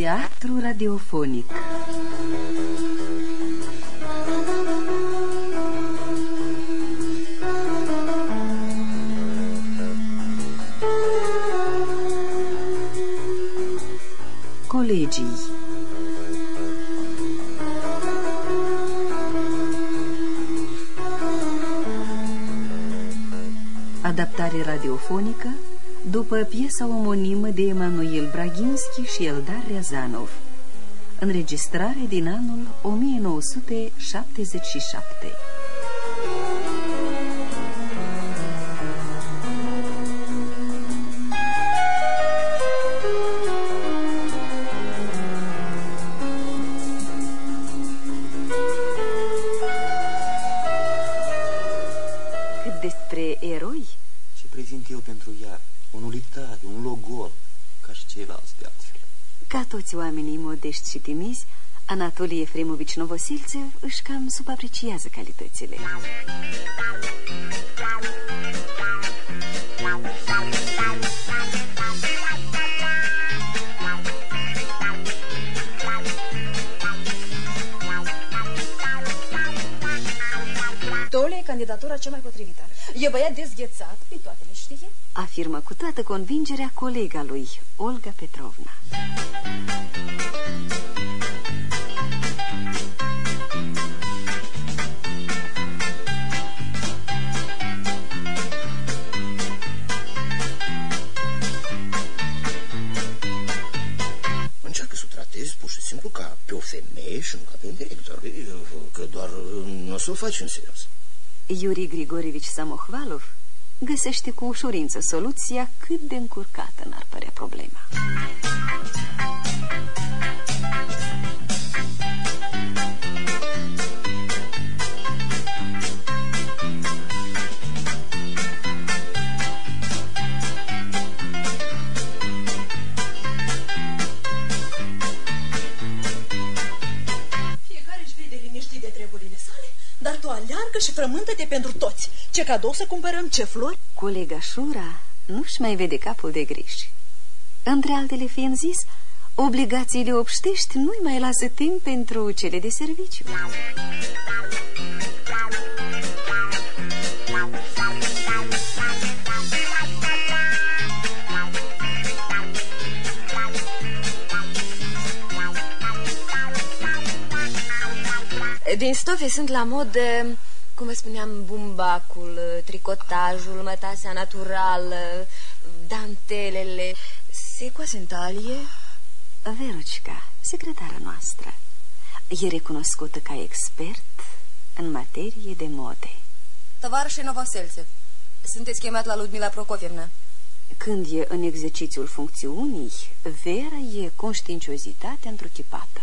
Teatru radiofonic Colegii Adaptare radiofonică după piesa omonimă de Emanuel Braginski și Eldar Riazanov. Înregistrare din anul 1977. Și timizi, Anatolie Efremovici Novosilțev își cam subapreciază calitățile. Tole e candidatura cea mai potrivită. E băiat dezghețat, pe toate le știe. Afirmă cu toată convingerea colega lui, Olga Petrovna. Găsește cu ușurință soluția cât de încurcată și frământă-te pentru toți. Ce cadou să cumpărăm, ce flori? Colega Șura nu-și mai vede capul de griș. Între altele fiind zis, obligațiile obștești nu-i mai lasă timp pentru cele de serviciu. Din stofe sunt la mod, eh, cum vă spuneam, bumbacul, eh, tricotajul, mătasea naturală, dantelele, secoase în talie. Verucica, secretara noastră, e recunoscută ca expert în materie de mode. Tovarășe Novoselțe, sunteți chemat la Ludmila Prokofievna. Când e în exercițiul funcțiunii, Vera e conștiinciozitatea întruchipată.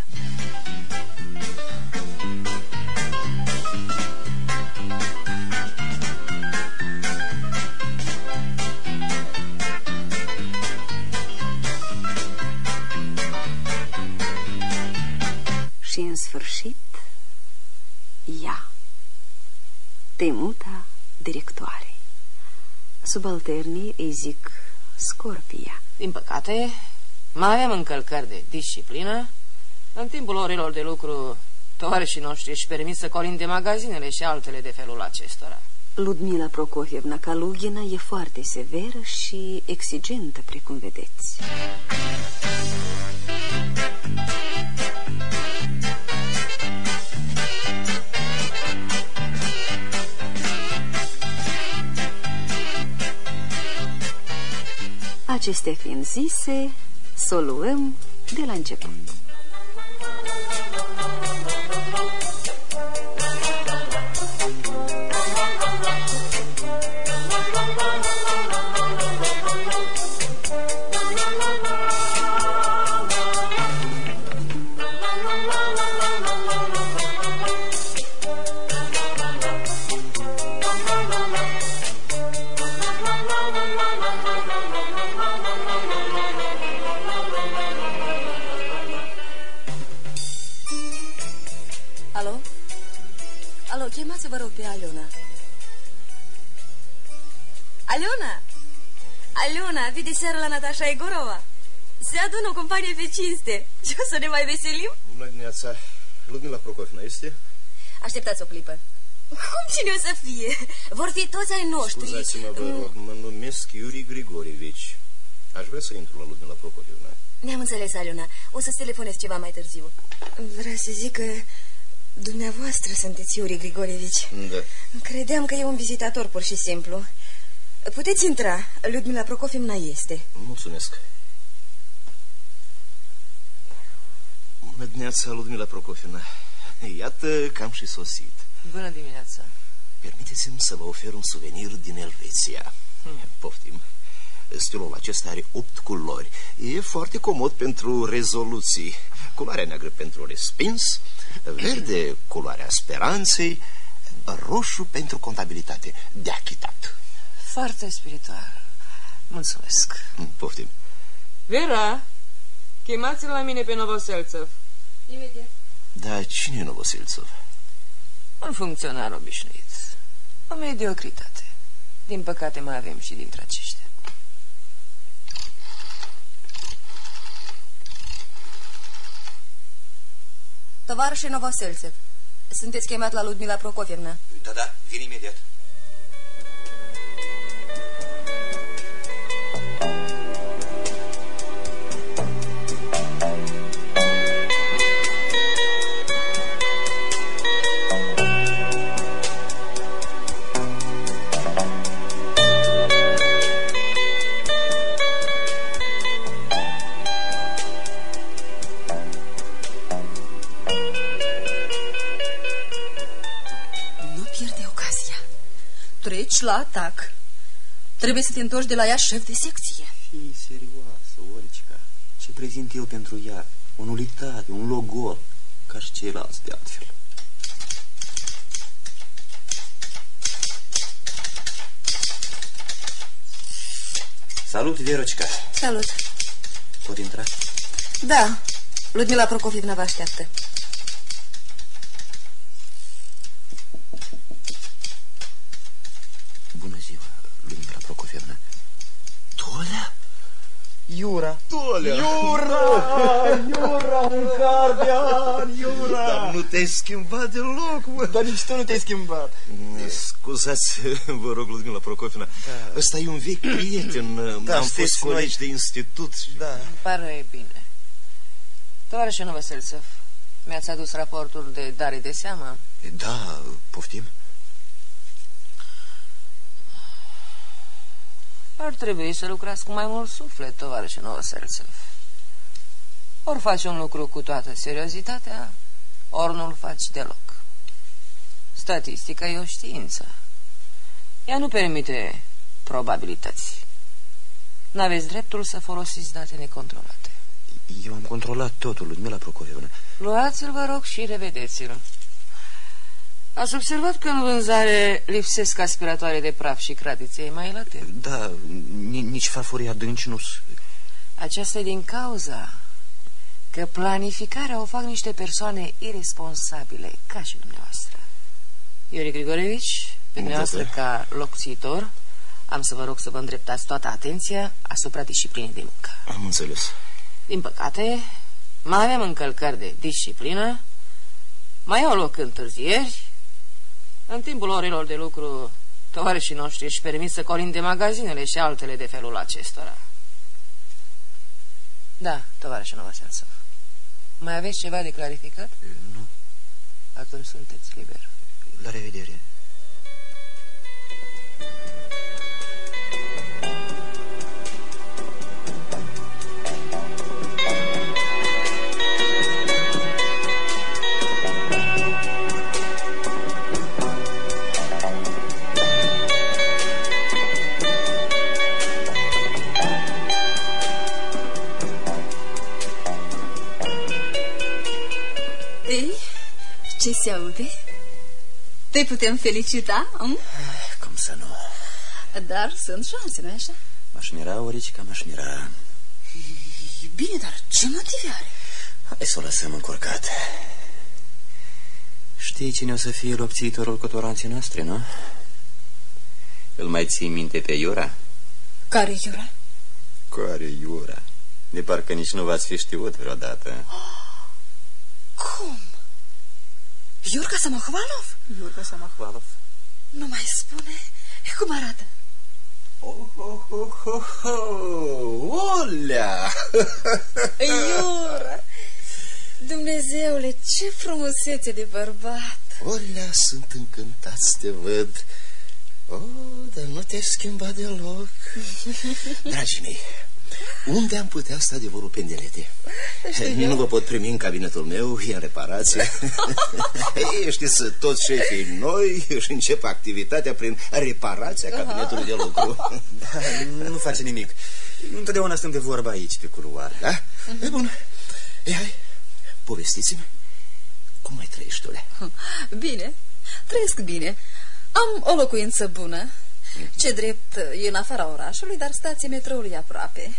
Și în sfârșit, ea, temuta directoare. Subalternii îi zic Scorpia. Din păcate, mai avem încălcări de disciplină. În timpul orelor de lucru, tovarășii noștri își permit să colinde magazinele și altele de felul acestora. Ludmila Prokofievna Kalugina e foarte severă și exigentă, precum vedeți. Acestea fiind zise, să o luăm de la început. Aliona! Aliona, vii de seară la Natasha Egorova. Se adună o companie pe cinste și o să ne mai veselim? Bună dimineața. Ludmila Prokofina este? Așteptați o clipă. Cum cine o să fie? Vor fi toți ai noștri. Scuzați-mă, vă rog, mă numesc Iuri Grigorievici. Aș vrea să intru la Ludmila Prokofina. Ne-am înțeles, Aliona. O să-ți telefonez ceva mai târziu. Vreau să zic că dumneavoastră sunteți Iuri Grigorievici. Da. Credeam că e un vizitator, pur și simplu. Puteți intra. Ludmila Prokofimna este. Mulțumesc. Bună dimineața, Ludmila Prokofina. Iată că am și sosit. Bună dimineața. Permiteți-mi să vă ofer un suvenir din Elveția. Hmm. Poftim. Stilul acesta are opt culori. E foarte comod pentru rezoluții. Culoarea neagră pentru respins, verde culoarea speranței, roșu pentru contabilitate. De achitat. Foarte spiritual. Mulțumesc. Poftim. Vera, chemați-l la mine pe Novoselțăv. Imediat. Dar cine e Novosilțov? Un funcționar obișnuit. O mediocritate. Din păcate mai avem și dintre aceștia. Tovarășe Novoselțev, sunteți chemat la Ludmila Prokofievna. Da, da, vin imediat. La atac. Trebuie să te întorci de la ea șef de secție. Fii serioasă, Olicica. Ce prezint eu pentru ea? O nulitate, un logor, ca și ceilalți de altfel. Salut, Verocica. Salut. Pot intra? Da, Ludmila Prokofievna vă așteaptă. Bună ziua, Lumina Prokofievna. Tolea? Iura. Tolea! Iura! Iura, un gardian, Iura! Dar nu te-ai schimbat deloc, mă. Dar nici tu nu te-ai schimbat. Scuzați, vă rog, Ludmila Prokofina. Da. Ăsta e un vechi prieten. Da, Am știți, fost colegi noi- de institut. Da. Îmi pare bine. Tovarășe Novoselțăv, mi-ați adus raportul de dare de seamă? Da, poftim. Ar trebui să lucrați cu mai mult suflet, tovarășe Novoselțăv. Ori faci un lucru cu toată seriozitatea, ori nu-l faci deloc. Statistica e o știință. Ea nu permite probabilități. N-aveți dreptul să folosiți date necontrolate. Eu am controlat totul, Ludmila Prokofievna. Luați-l, vă rog, și revedeți-l. Ați observat că în vânzare lipsesc aspiratoare de praf și cratițe mai late? Da, ni- nici farfurii adânci nu s- Aceasta e din cauza că planificarea o fac niște persoane irresponsabile, ca și dumneavoastră. Iuri Grigorevici, pe dumneavoastră ca locțitor, am să vă rog să vă îndreptați toată atenția asupra disciplinei de muncă. Am înțeles. Din păcate, mai avem încălcări de disciplină, mai au loc întârzieri. În timpul orelor de lucru, tovarășii noștri își permit să colinde magazinele și altele de felul acestora. Da, tovarășe Novoselțăv. Mai aveți ceva de clarificat? Nu. Atunci sunteți liber. La revedere. Ce se aude? Te putem felicita, hm? Cum să nu? Dar sunt șanse, nu-i așa? M-aș mira, Oricica, m-aș mira. Bine, dar ce motive are? Hai să o lăsăm încurcat. Știi cine o să fie lopțitorul cotoranții noastre, nu? Îl mai ții minte pe Iura? Care Iura? Care Iura? De parcă nici nu v-ați fi știut vreodată. Cum? Iurca Samohvalov? Iurca Samahvalov. Nu mai spune. Cum arată? Oh, oh, oh, oh, oh. Olea! Iura! Dumnezeule, ce frumusețe de bărbat! Olea, sunt încântat să te văd. Oh, dar nu te-ai schimbat deloc. Dragii mei, unde am putea sta de vorbă pendelete? Nu vă pot primi în cabinetul meu, e în reparație. Ei, știți, toți șefii noi își încep activitatea prin reparația cabinetului de lucru. Da, nu face nimic. Întotdeauna stăm de vorba aici, pe culoar. Da? E bun. Ei, hai, povestiți-mi. Cum mai trăiești, Olea? Bine, trăiesc bine. Am o locuință bună. Ce drept e în afara orașului, dar stația metroului e aproape.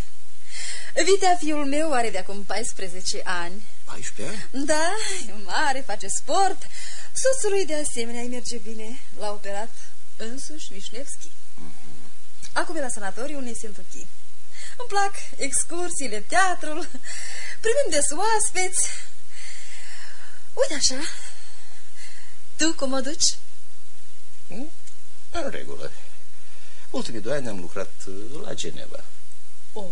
Vitea fiul meu are de acum 14 ani. 14 ani? Da, e mare, face sport. Soțului de asemenea îi merge bine. L-a operat însuși Vișnevski. Acum e la sanatoriu unei Sentuchi. Îmi plac excursiile, teatrul, primim des oaspeți. Uite așa. Tu cum o duci? Hm? În regulă. Ultimii doi ani am lucrat uh, la Geneva. Oh.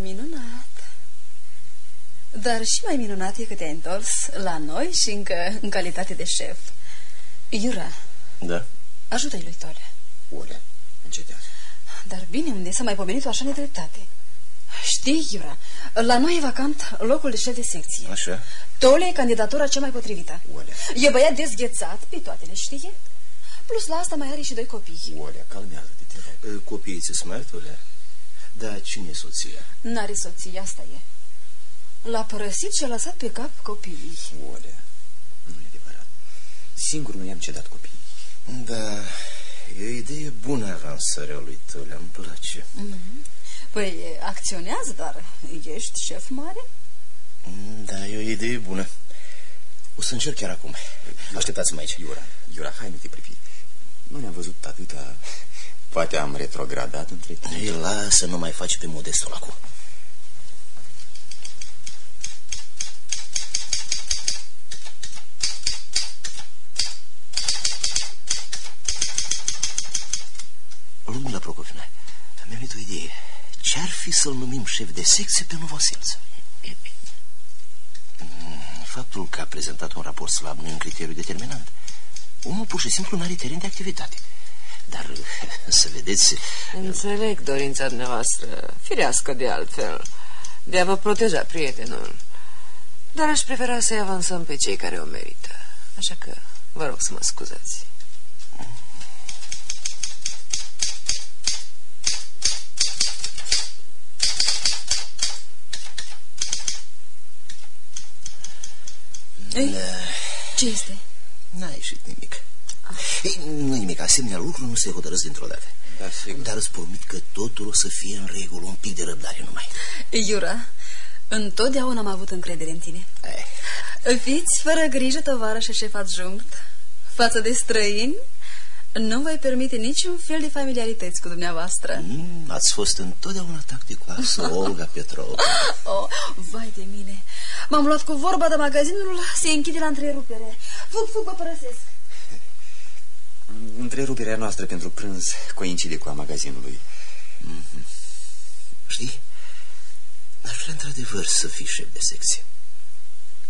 Minunat. Dar și mai minunat e că te-ai întors la noi și încă în calitate de șef. Iura, Da? ajută-i lui Tolea. Olea, încetează. Dar bine, unde s-a mai pomenit o așa nedreptate? Știi, Iura, la noi e vacant locul de șef de secție. Așa? Tole e candidatura cea mai potrivită. Olea. E băiat dezghețat, pe toate le știe. Plus la asta mai are și doi copii. Olea, calmează-te, te rog. Uh, Copiii ți smart, Olea? Da, cine e soția? N-are soție, asta e. L-a părăsit și a lăsat pe cap copiii. Olea, nu e adevărat. Singur nu i-am cedat copiii. Da, e o idee bună avansarea lui Tolea, îmi place. Păi, acționează, dar ești șef mare? Da, e o idee bună. O să încerc chiar acum. Așteptați-mă aici. Iura, Iura, hai nu te privi. Nu ne-am văzut atâta... Poate am retrogradat între timp. Ei, lasă, nu mai faci pe modestul acum. Lumina Prokofina, mi-a venit o idee. Ce-ar fi să-l numim șef de secție pe Novoselță? Mm, Faptul că a prezentat un raport slab nu e un criteriu determinant. Omul pur și simplu nu are teren de activitate. Dar, să vedeți, Înțeleg dorința dumneavoastră, firească de altfel, de a vă proteja prietenul. Dar aș prefera să-i avansăm pe cei care o merită. Așa că vă rog să mă scuzați. Ei, ce este? N-a ieșit nimic. Ei, nu nimic, asemenea lucru nu se hotărăsc dintr-o dată. Da, sigur. Dar îți promit că totul o să fie în regulă, un pic de răbdare numai. Iura, întotdeauna am avut încredere în tine. Eh, Fiți fără grijă, tovară și șef adjunct. Față de străini, nu voi permite niciun fel de familiarități cu dumneavoastră. mm, ați fost întotdeauna tacticoasă, Olga Petrova. Oh, vai de mine! M-am luat cu vorba de magazinul, se închide la întrerupere. Fug, fug, vă părăsesc. Întreruperea noastră pentru prânz coincide cu a magazinului. Știi, aș vrea într-adevăr să fii șef de secție.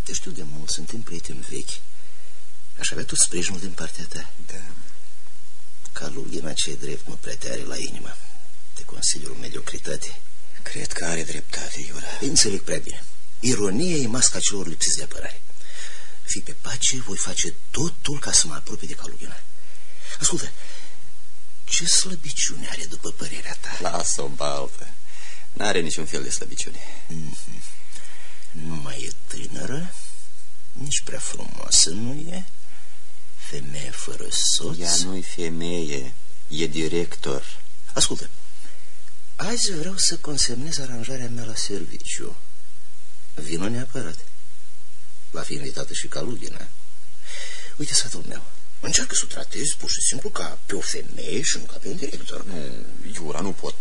Te știu de mult, suntem prieteni vechi. Aș avea tot sprijinul din partea ta. Da. Ca Lugina ce drept mă prea are la inimă. Te consider o mediocritate. Cred că are dreptate, Iura. Înțeleg prea bine. Ironia e masca celor lipsiți de apărare. Fii pe pace, voi face totul ca să mă apropie de Calugina. Ascultă, ce slăbiciune are după părerea ta? Lasă-o baltă. N-are niciun fel de slăbiciune. Nu mai e tânără, nici prea frumoasă nu e, femeie fără soț. Ea nu-i femeie, e director. Ascultă, azi vreau să consemnez aranjarea mea la serviciu. Vino neapărat. Va fi invitată și Calugina. Uite sfatul meu. Încearcă să o tratezi pur și simplu ca pe o femeie și nu ca pe un director. Nu, Iura, nu pot.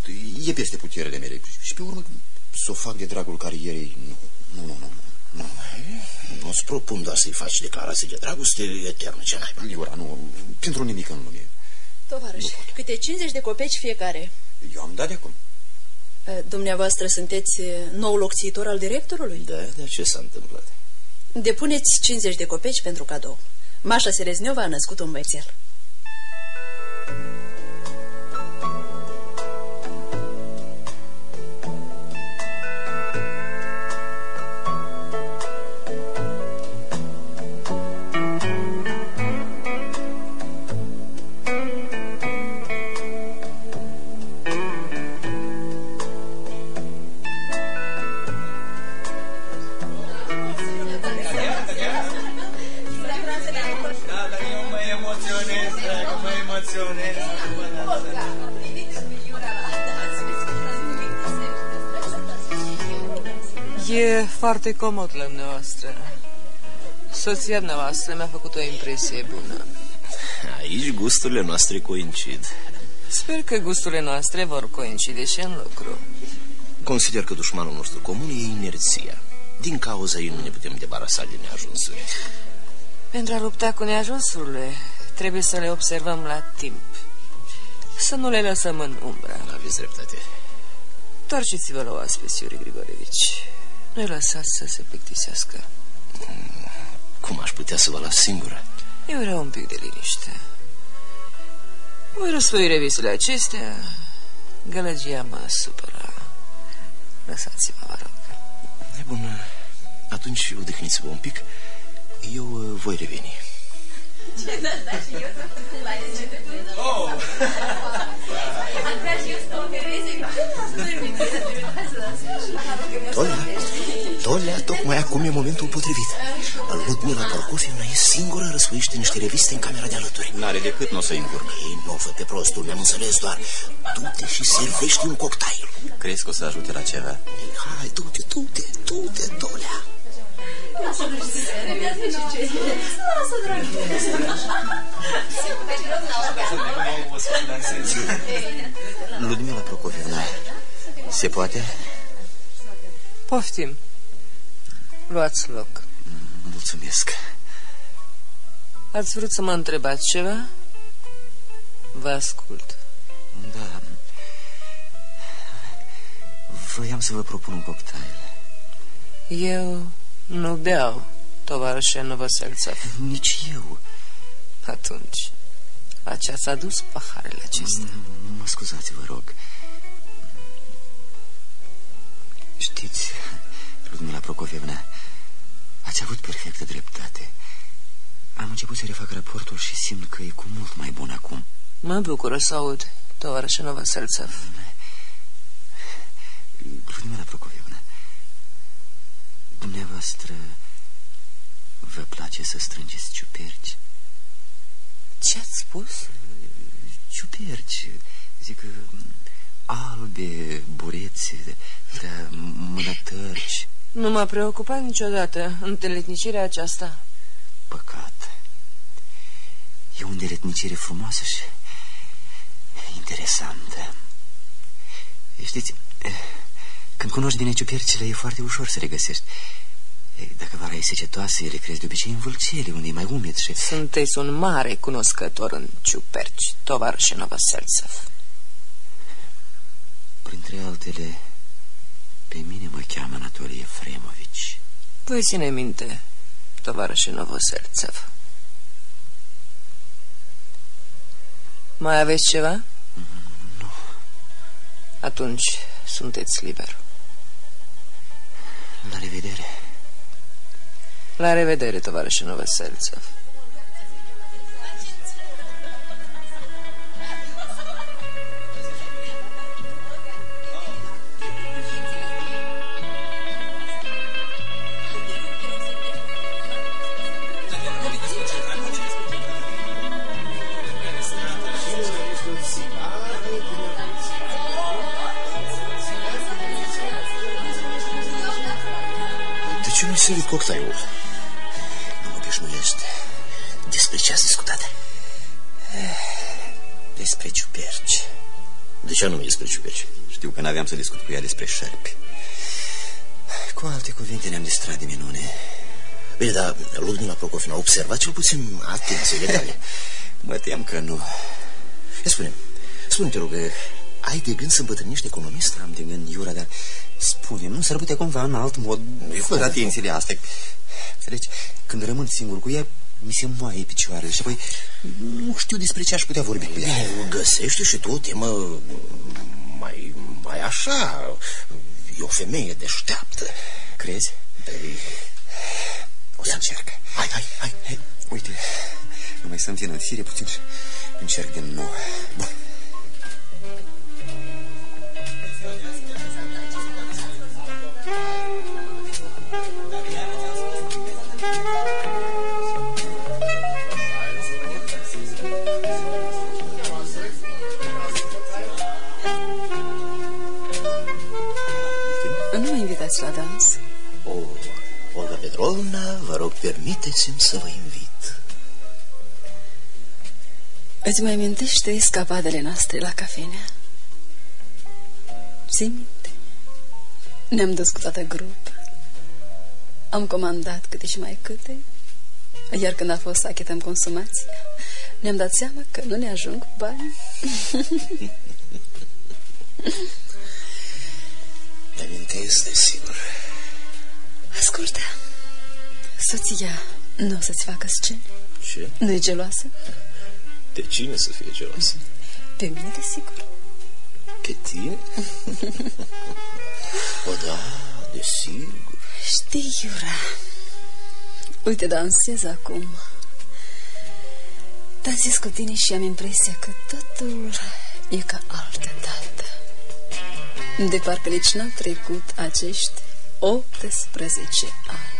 E peste puterele mele. Și pe urmă să o fac de dragul carierei. Nu, nu, nu, nu. nu. Nu-ți propun doar să-i faci declarații de dragoste eternă, ce naiba. Iura, nu, pentru nimic în lume. Tovarăș, câte 50 de copeci fiecare. Eu am dat de acum. Dumneavoastră sunteți nou locțitor al directorului? Da, dar ce s-a întâmplat? Depuneți 50 de copeci pentru cadou. Mașa Serezniova a născut un băiețel. Foarte comod la dumneavoastră. Soția noastră mi-a făcut o impresie bună. Aici gusturile noastre coincid. Sper că gusturile noastre vor coincide și în lucru. Consider că dușmanul nostru comun e inerția. Din cauza ei nu ne putem debarasa de neajunsuri. Pentru a lupta cu neajunsurile, trebuie să le observăm la timp. Să nu le lăsăm în umbră. Aveți dreptate. Torceți-vă la oaspeți, Iuri Grigorevici. Nu lăsați să se plictisească. Cum aș putea să vă las singură? Eu vreau un pic de liniște. Voi răsfoi revistele acestea. Gălăgia mă supără. Lăsați-mă, vă rog. E bun, atunci odihniți-vă un pic. Eu uh, voi reveni. Oh! Tolea, Tolea, tocmai acum e momentul potrivit. Ludmila Prokofiev e singură răsfoiește niște reviste în camera de alături. N-are decât nu o să încurc. Ei, nu fă pe prostul, mi-am înțeles doar. Du-te și servești un cocktail. Crezi că o să ajute la ceva? Hai, du-te, du-te, du-te, Tolea. Ludmila Prokofievna, se poate? Poftim. Luați loc. Mulțumesc. Ați vrut să mă întrebați ceva? Vă ascult. Da. Voiam să vă propun un cocktail. Eu nu beau, tovarășe Novoselițev. Nici eu. Atunci, la ce ați adus paharele acestea? Mă scuzați, vă rog. Știți, Ludmila Prokofievna, ați avut perfectă dreptate. Am început să refac raportul și simt că e cu mult mai bun acum. Mă bucură să aud, tovarășe Novoselițev. Ludmila Prokofievna, dumneavoastră vă place să strângeți ciuperci? Ce ați spus? Ciuperci, zic, albe, burețe, da, mânătărci. Nu m-a preocupat niciodată înteletnicirea aceasta. Păcat. E o îndeletnicire frumoasă și interesantă. Știți, când cunoști bine ciupercile, e foarte ușor să le găsești. Dacă vara e secetoasă, ele cresc de obicei în vâlcele, unde e mai umed și... Sunteți un mare cunoscător în ciuperci, tovarășe Novoselițev. Printre altele, pe mine mă cheamă Anatolie Efremovici. Voi ține minte, tovarășe Novoselițev. Mai aveți ceva? Nu. Atunci sunteți liber. La revedere. La revedere, tovarășe Novoselițev. Servit cocktailul? Nu obișnuiește. Despre ce ați discutat? Despre ciuperci. De ce nu despre ciuperci? Știu că n-aveam să discut cu ea despre șerpi. Cu alte cuvinte ne-am distrat de minune. Bine, dar Ludmila Prokofina a observat cel puțin atențiile tale. mă tem că nu. Spune, spune te rog, ai de gând să îmbătrânești economist? Am de gând, Iura, dar spune nu s-ar putea cumva în alt mod fără atențiile astea. Deci, când rămân singur cu ea, mi se moaie picioarele și apoi nu știu despre ce aș putea vorbi cu ea. Bine, găsește și tu o temă mai, mai așa. E o femeie deșteaptă. Crezi? Păi, o să încerc. Hai, hai, hai. hai. Uite, numai să-mi țină fire puțin și încerc din nou. Bun. Invitați la dans? O, Olga Petrovna, vă rog, permiteți-mi să vă invit. Îți mai amintește escapadele noastre la cafenea? Ții minte? Ne-am dus cu toată grupa. Am comandat câte și mai câte. Iar când a fost să achetăm consumați, ne-am dat seama că nu ne ajung bani. Mi-amintesc, sigur. Ascultă, soția nu o să-ți facă scene? Ce? nu e geloasă? De cine să fie geloasă? Pe mine, desigur. Pe tine? o, da, desigur. Știi, Iura, uite, dansez acum. Dansez cu tine și am impresia că totul e ca altă dată. De parcă nici n-au trecut acești 18 ani.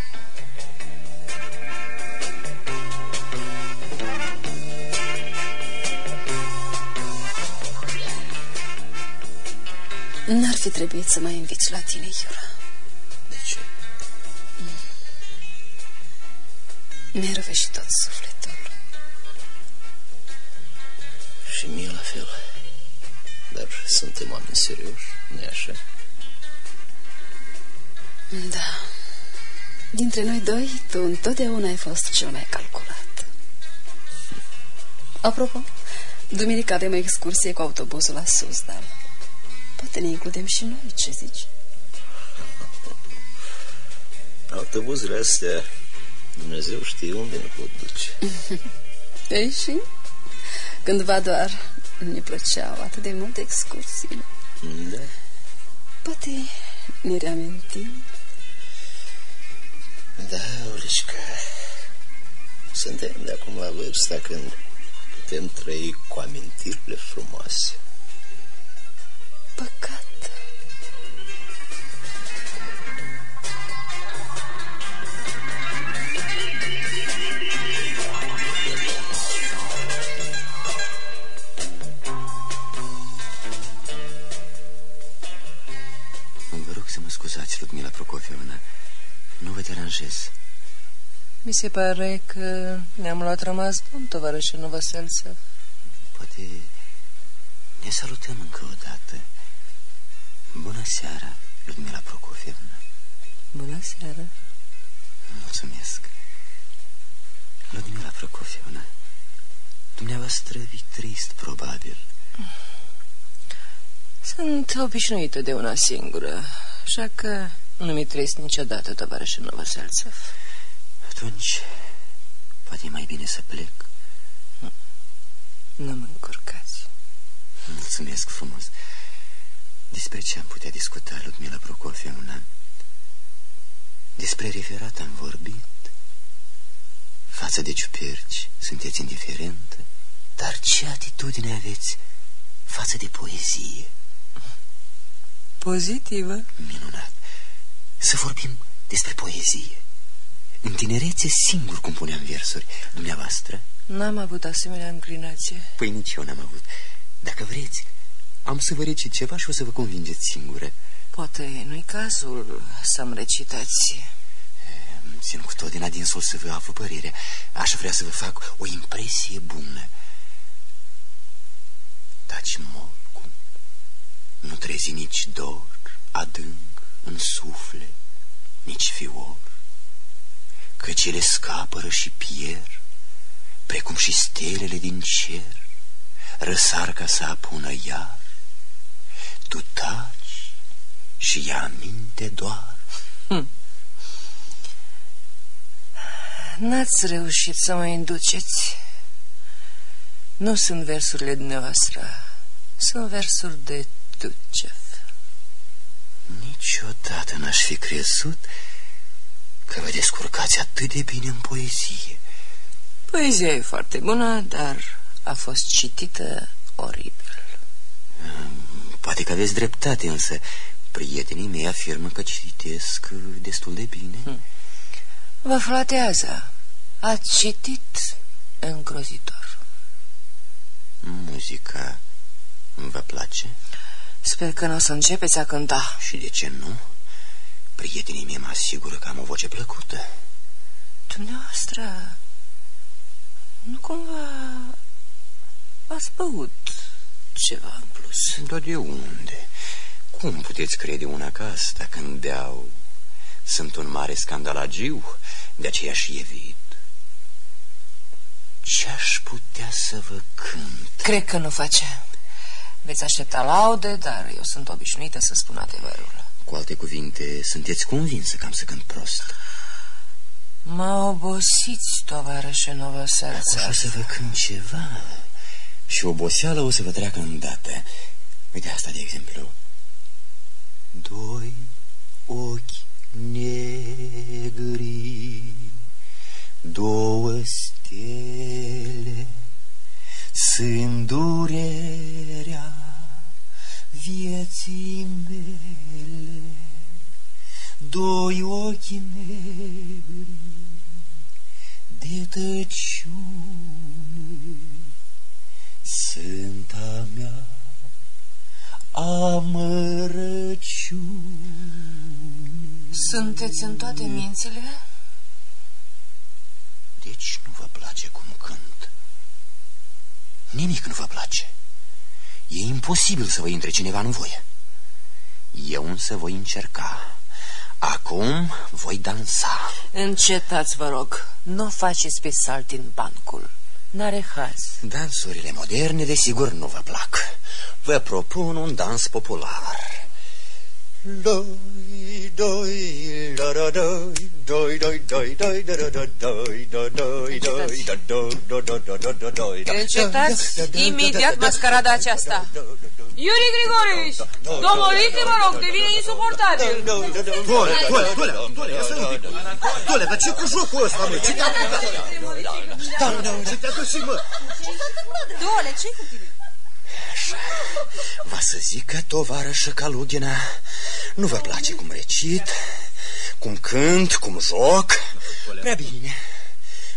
N-ar fi trebuit să mă inviți la tine, Iura. De ce? Mi-a răvășit tot sufletul. Și mie la fel. Dar suntem oameni serioși, nu așa? Da. Dintre noi doi, tu întotdeauna ai fost cel mai calculat. Apropo, duminică avem o excursie cu autobuzul la Suzdal. Poate ne includem și noi, ce zici? Autobuzurile astea, Dumnezeu știe unde ne pot duce. Ei și? Cândva doar ne plăceau atât de mult excursiile. Da. Poate ne reamintim. Da, Olișca, suntem de acum la vârsta când putem trăi cu amintirile frumoase. Păcat. Vă rog să mă scuzați, Ludmila Prokofievna. Nu vă deranjez. Mi se pare că ne-am luat rămas bun, tovarășe Novoselsă. Poate ne salutăm încă o dată. Bună seara, Ludmila Prokofievna. Bună seara. Mulțumesc. Ludmila Prokofievna, dumneavoastră vi trist, probabil. Sunt obișnuită de una singură, așa că nu mi trăiesc niciodată, tovarășe Novoselțev. Atunci, poate e mai bine să plec. Nu mă încurcați. Mulțumesc frumos. Despre ce am putea discuta, Ludmila Prokofievna? Despre referat am vorbit. Față de ciuperci sunteți indiferentă. Dar ce atitudine aveți față de poezie? Pozitivă? Minunat. Să vorbim despre poezie. În tinerețe singur compuneam versuri. Dumneavoastră? N-am avut asemenea înclinație. Păi nici eu n-am avut. Dacă vreți, am să vă recit ceva și o să vă convingeți singură. Poate nu-i cazul să-mi recitați. Țin cu tot din adinsul să vă aflu părerea. Aș vrea să vă fac o impresie bună. taci molcum, nu trezi nici dor adânc în suflet, nici fior, căci ele scapără și pierd, precum și stelele din cer, răsar ca să apună iar. Tu taci și ia aminte doar. Hm. N-ați reușit să mă induceți. Nu sunt versurile dumneavoastră, sunt versuri de Tucef. Niciodată n-aș fi crezut că vă descurcați atât de bine în poezie. Poezia e foarte bună, dar a fost citită oribil. Poate că aveți dreptate, însă prietenii mei afirmă că citesc destul de bine. Hm. Vă flatează. Ați citit îngrozitor. Muzica vă place? Sper că nu o să începeți a cânta. Și de ce nu? Prietenii mei mă asigură că am o voce plăcută. Dumneavoastră, nu cumva ați băut ceva în plus? Dar de unde? Cum puteți crede una ca asta când beau? Sunt un mare scandalagiu, de aceea și evit. Ce-aș putea să vă cânt? Cred că nu face. Veți aștepta laude, dar eu sunt obișnuită să spun adevărul. Cu alte cuvinte, sunteți convinsă că am să cânt prost? Mă obosiți, tovarășe Novă Sărță. Acum o să vă cânt ceva și oboseala o să vă treacă îndată. Uite asta, de exemplu. Doi ochi negri, două stele, sunt durerea vieții mele, doi ochi negri de tăciune, sunt a mea amărăciune. Sunteți în toate mințile? Deci nu vă place cum cânt. Nimic nu vă place. E imposibil să vă intre cineva în voie. Eu însă voi încerca. Acum voi dansa. Încetați, vă rog. Nu faceți pe saltin bancul. N-are haz. Dansurile moderne, desigur, nu vă plac. Vă propun un dans popular. Doi, doi, la da doi, doi, doi, doi, doi, da da da doi, da doi, doi, da doi, da da da da da doi. Încetați imediat mascarada aceasta. Iuri Grigorievici, domoliți-vă rog, devine insuportabil. Dole, dole, dole, dole, ia să un pic. Dole, dar ce cu jocul ăsta, mă? Ce te-a apucat? Da, da, ce te-a găsit, mă? Dole, ce cu tine? Va să zic că tovarășă Calugina nu vă place cum recit, cum cânt, cum joc. Prea bine.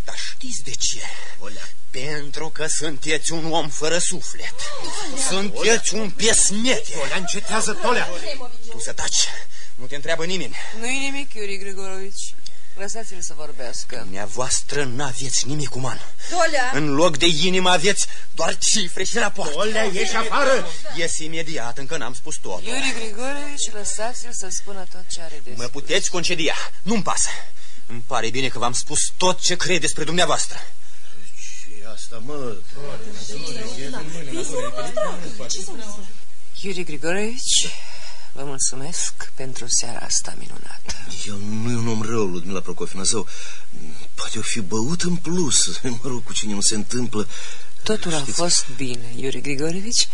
Dar știți de ce? Pentru că sunteți un om fără suflet. Sunteți un pesmete. Tolea, încetează, Tolea! Tu să taci. Nu te întreabă nimeni. Nu-i nimic, Iuri Grigorovici. Lăsați-l să vorbească. Dumneavoastră n-aveți nimic uman. Dolea! În loc de inimă aveți doar cifre și rapoarte. Tolea, ieși afară! Ies imediat, încă n-am spus tot. Iuri Grigorovici, lăsați-l să spună tot ce are de Mă spus. puteți concedia. Nu-mi pasă. Îmi pare bine că v-am spus tot ce cred despre dumneavoastră. Ce asta, mă? Iuri Grigorovici, vă mulțumesc pentru seara asta minunată. Eu nu e un om rău, Ludmila Prokofina, zău. Poate o fi băut în plus. Mă rog, cu cine nu se întâmplă. Totul a Știți, fost bine, Iuri Grigorovici.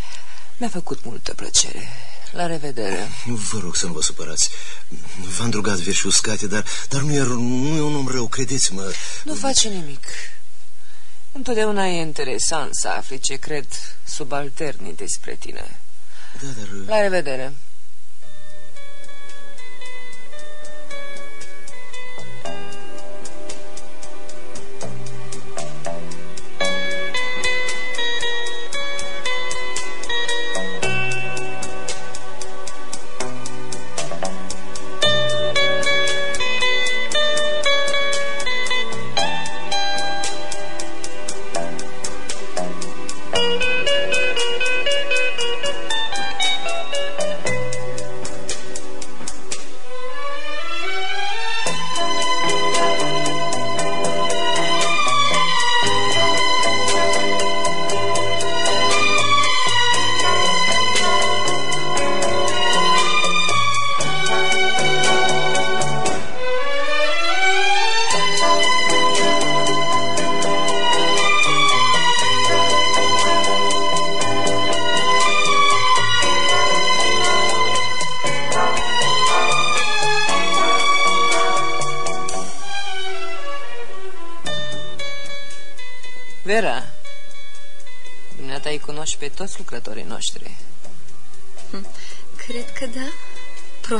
Mi-a făcut multă plăcere. La revedere. Vă rog să nu vă supărați. V-am drugat verși uscate, dar, dar nu, e, nu e un om rău, credeți-mă. Nu face nimic. Întotdeauna e interesant să afli ce cred subalternii despre tine. Da, dar... La revedere.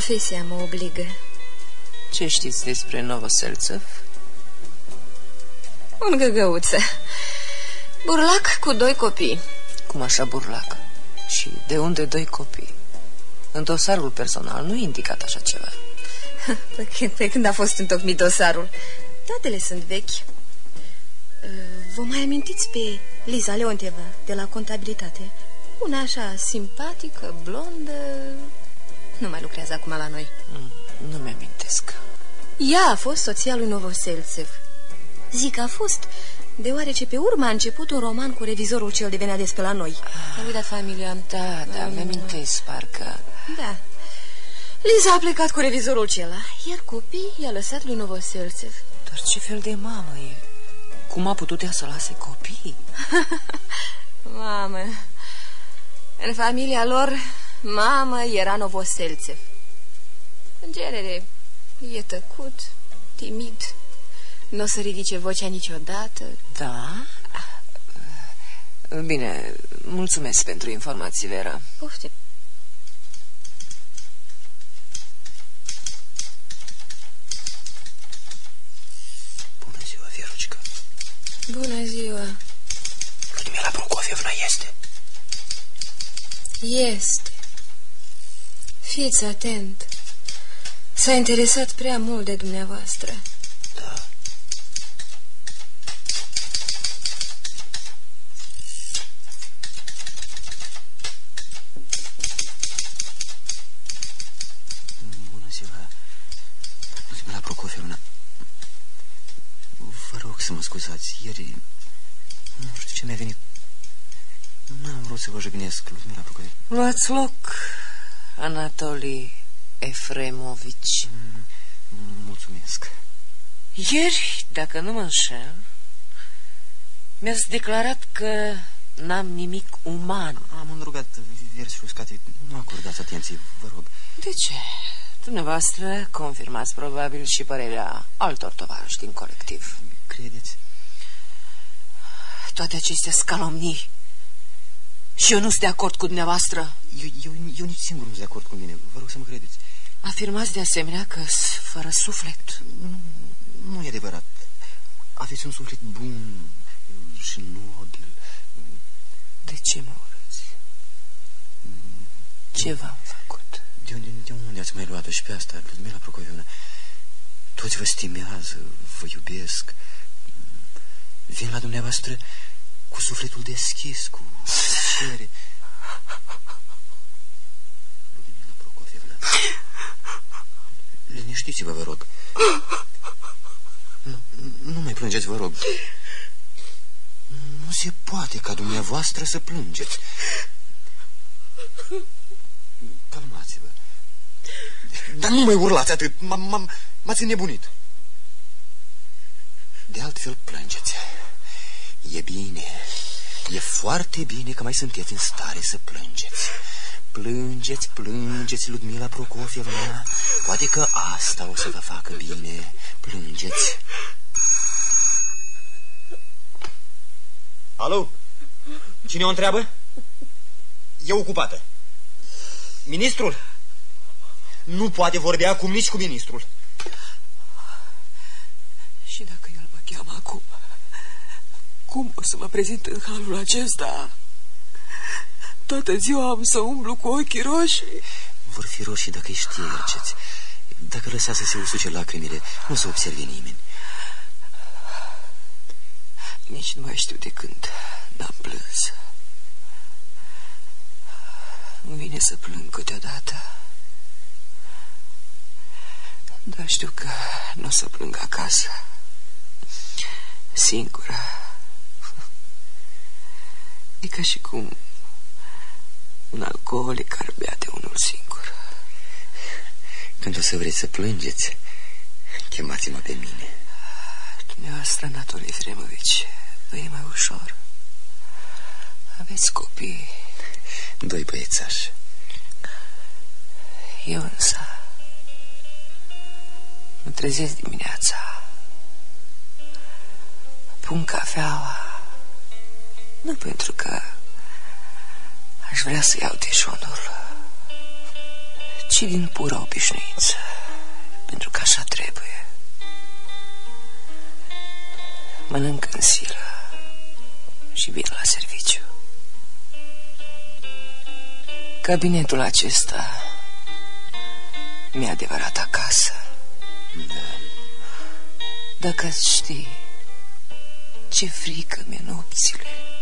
Profesia mă obligă. Ce știți despre Novoselțăv? Un găgăuță. Burlac cu doi copii. Cum așa burlac? Și de unde doi copii? În dosarul personal nu e indicat așa ceva. Pe când a fost întocmit dosarul? Datele sunt vechi. Uh, vă mai amintiți pe Liza Leonteva de la contabilitate? Una așa simpatică, blondă... Nu mai lucrează acum la noi. Mm, nu mi-amintesc. Ea a fost soția lui Novoseltsev. Zic a fost, deoarece pe urmă a început un roman cu revizorul cel de venea despre la noi. Ah, Am uitat familia. Da, da, mi-amintesc, parcă. Da. Liza a plecat cu revizorul cela, iar copii i-a lăsat lui Novoseltsev. Dar ce fel de mamă e? Cum a putut ea să lase copii? Mamă, în familia lor, mamă era Novoseltsev. În genere, e tăcut, timid, nu o să ridice vocea niciodată. Da? Bine, mulțumesc pentru informații, Vera. Poftim. Bună ziua, Verucica. Bună ziua. Ludmila Prokofievna este. Este. Fiți atent. S-a interesat prea mult de dumneavoastră. Da. Bună ziua, Ludmila Prokofievna. Vă rog să mă scuzați, ieri nu știu ce mi-a venit. N-am vrut să vă jignesc, Ludmila Prokofievna. Luați loc, Anatolii Efremovici. Mm, Mulțumesc. Ieri, dacă nu mă înșel, mi-ați declarat că n-am nimic uman. Am rugat versii uscate, nu acordați atenție, vă rog. De ce? Dumneavoastră confirmați probabil și părerea altor tovarăși din colectiv. Credeți? Toate acestea scalomnii. Și eu nu sunt de acord cu dumneavoastră. Eu, eu, eu nici singur nu sunt de acord cu mine, vă rog să mă credeți. Afirmați de asemenea că fără suflet. Nu, nu e adevărat. Aveți un suflet bun și nobil. De ce mă urâți? Ce v-am făcut? De unde, de unde ați mai luat-o și pe asta, Ludmila Procovievna? Toți vă stimează, vă iubesc. Vin la dumneavoastră cu sufletul deschis, cu plăcere. Ludmila Procofievna, liniștiți-vă, vă rog. Nu, nu mai plângeți, vă rog. Nu se poate ca dumneavoastră să plângeți. Calmați-vă. Dar nu mai urlați atât. M-ați înnebunit. De altfel plângeți. E bine. E foarte bine că mai sunteți în stare să plângeți. Plângeți, plângeți, Ludmila Prokofievna. Poate că asta o să vă facă bine. Plângeți. Alo? Cine o întreabă? E ocupată. Ministrul? Nu poate vorbi acum nici cu ministrul. Și dacă el mă cheamă acum, cum o să mă prezint în halul acesta? Toată ziua am să umblu cu ochii roșii. Vor fi roșii dacă îi ștergeți. Dacă lăsați să se usuce lacrimile, nu să observe nimeni. Nici nu mai știu de când n-am plâns. Îmi vine să plâng câteodată. Dar știu că nu o să plâng acasă. Singură. E ca și cum un alcoolic ar bea de unul singur. Când o să vreți să plângeți, chemați-mă pe mine. Dumneavoastră, Anatolie Efremovici, vă e mai ușor. Aveți copii. Doi băiețași. Eu însă mă trezesc dimineața, pun cafeaua Nu pentru că aș vrea să iau dejonul, ci din pură obișnuință, pentru că așa trebuie. Mănânc în silă și vin la serviciu. Cabinetul acesta mi-e adevărat acasă. Da. Dacă ați ști ce frică mi-e nopțile.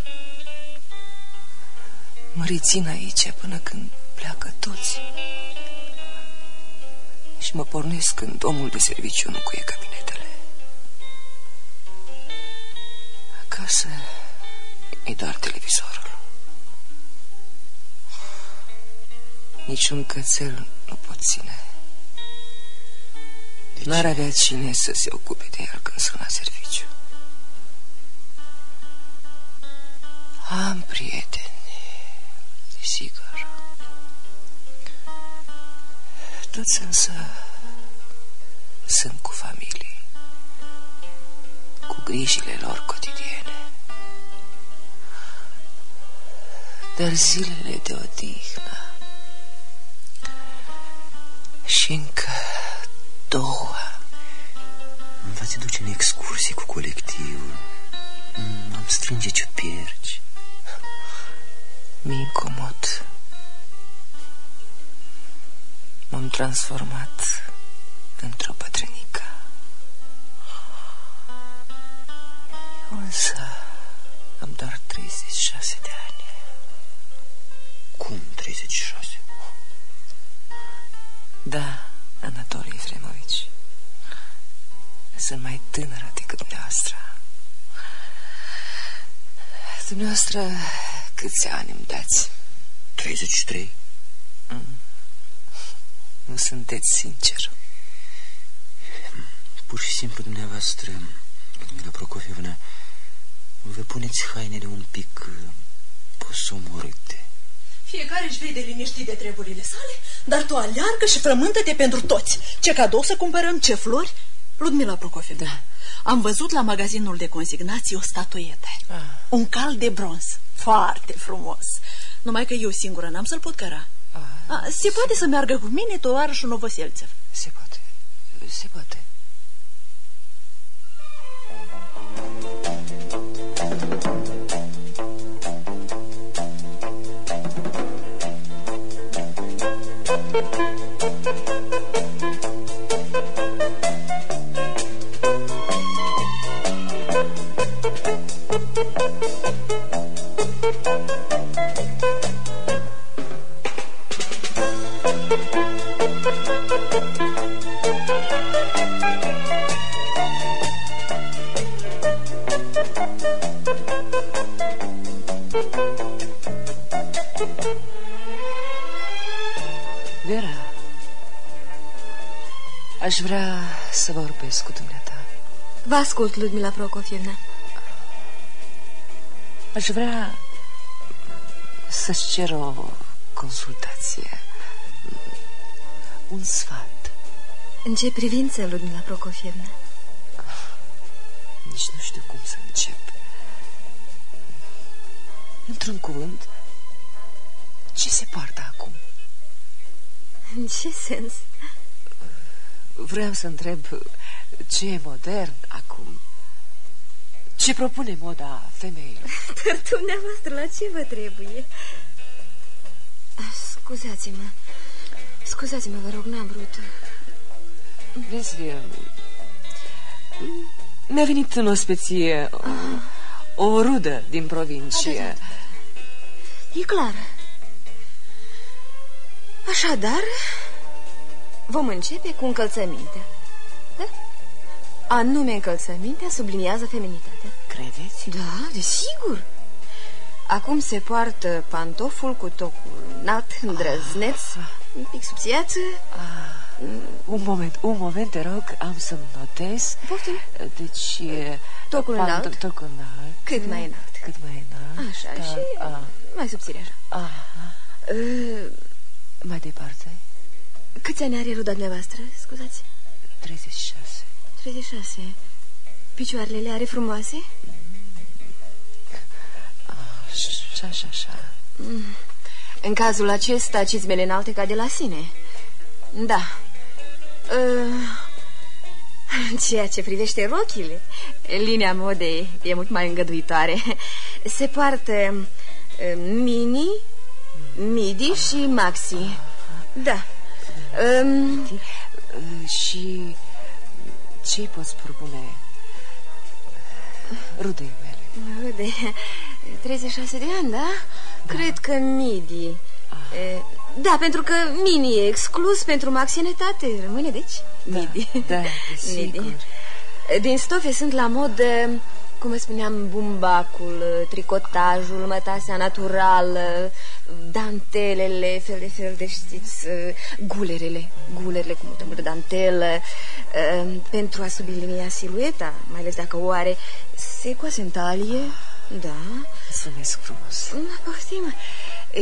Mă rețin aici până când pleacă toți. Și mă pornesc când omul de serviciu nu cuie cabinetele. Acasă e doar televizorul. Niciun cățel nu pot ține. N-ar avea cine să se ocupe de el când sunt la serviciu. Am prieteni, sigur. Toți însă sunt cu familie, cu grijile lor cotidiene. Dar zilele de odihnă și încă două. V-ați duce în excursii cu colectivul. Am strânge ciuperci. Mi-e incomod. M-am transformat într-o bătrânică. Eu însă am doar 36 de ani. Cum 36? Da, Anatolie Efremovici. Sunt mai tânără decât dumneavoastră. Dumneavoastră câți ani îmi dați? 33? Mm. Nu sunteți sincer. Pur și simplu dumneavoastră, Ludmila Prokofievna, vă puneți hainele un pic uh, posomorâte. Fiecare își vede liniștit de treburile sale, dar tu aleargă și frământă-te pentru toți. Ce cadou să cumpărăm, ce flori? Ludmila Prokofievna, da. am văzut la magazinul de consignații o statuetă. Ah. Un cal de bronz. Foarte frumos. Numai că eu singură n-am să-l pot căra. Ah. A, se poate să meargă cu mine tovarășul Novoselțev. Se poate. Se poate. Aș vrea să vorbesc cu dumneata. Vă ascult, Ludmila Prokofievna. Aș vrea să-ți cer o consultație, un sfat. În ce privință, Ludmila Prokofievna? Nici nu știu cum să încep. Într-un cuvânt, ce se poartă acum? În ce sens? Vreau să întreb ce e modern acum. Ce propune moda femeilor? Dar dumneavoastră, la ce vă trebuie? Scuzați-mă. Scuzați-mă, vă rog, n-am vrut. Vezi, mi-a venit în ospeție o, o rudă din provincie. Da, da, da. E clar. Așadar, vom începe cu încălțămintea. Da? Anume încălțămintea subliniază feminitatea. Credeți? Da, desigur. Acum se poartă pantoful cu tocul înalt, îndrăzneț, ah. un pic subțiat. Ah. Un moment, un moment, te rog, am să-mi notez. Poftim. Deci... Tocul înalt. Tocul înalt. Cât mai înalt. Cât mai înalt. Așa, da, și a. mai subțire așa. Aha. Uh, mai departe? Câți ani are ruda dumneavoastră, scuzați? 36. 36. Picioarele le are frumoase? Ah. Așa și așa. În cazul acesta, cizmele înalte ca de la sine. Da. Uh, În ceea ce privește rochile, linia modei e mult mai îngăduitoare. Se poartă uh, mini, midi și maxi. Da. Um, Uh, Și ce-i poți propune rudei mele? de 36 de ani, da? Cred că midi. E, Da, pentru că mini e exclus pentru maxienetate. Rămâne, deci, midi. Da, desigur. Din stofe sunt la mod, eh, cum spuneam, bumbacul, eh, tricotajul, mătasea naturală, dantelele, fel de fel de, știți, eh, gulerele, gulerele cu multă, multă dantelă, eh, pentru a sublinia silueta, mai ales dacă o are secoase în talie, da, Mulțumesc frumos. Da, poftim.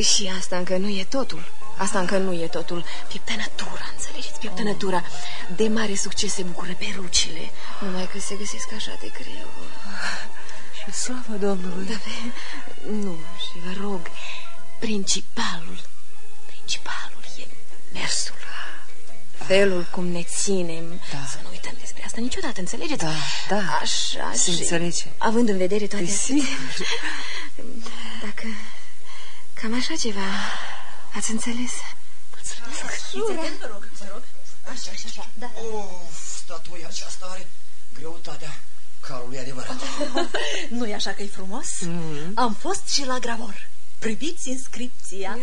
Și asta încă nu e totul. Asta încă nu e totul. Pieptănătura, înțelegeți? Pieptănătura. De mare succes se bucură perucile. Numai că se găsesc așa de greu. Și slavă Domnului. Da, pe... Nu, și vă rog, principalul, principalul e mersul. Felul cum ne ținem. Da. Să nu uităm despre asta niciodată, înțelegeți? Da, da. Așa Se și... înțelege. Având în vedere toate Desigur. astea. Dacă cam așa ceva ați înțeles. Chițete, vă rog, vă rog. Așa, așa, așa. Da. Of, statuia aceasta are greutatea calului adevărat. nu e așa că e frumos? Am fost și la Gravor. Priviți inscripția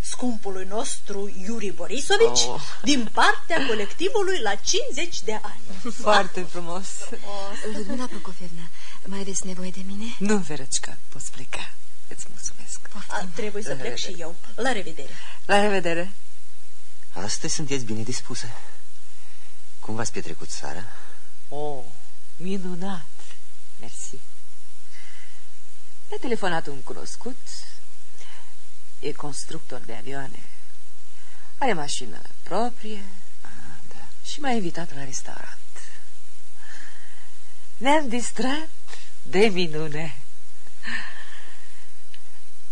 scumpului nostru Iuri Borisovici Oh. din partea colectivului la 50 de ani. Foarte frumos. Ludmila Prokofevna, mai aveți nevoie de mine? Nu, Verăcica, poți pleca. Îți mulțumesc. A, trebuie să plec și eu. La revedere. La revedere. Astăzi sunteți bine dispusă. Cum v-ați petrecut seara? Oh, minunat. Mersi. Mi-a telefonat un cunoscut. E constructor de avioane. Are mașină proprie. Ah, da. Și m-a invitat la restaurant. Ne-am distrat de minune.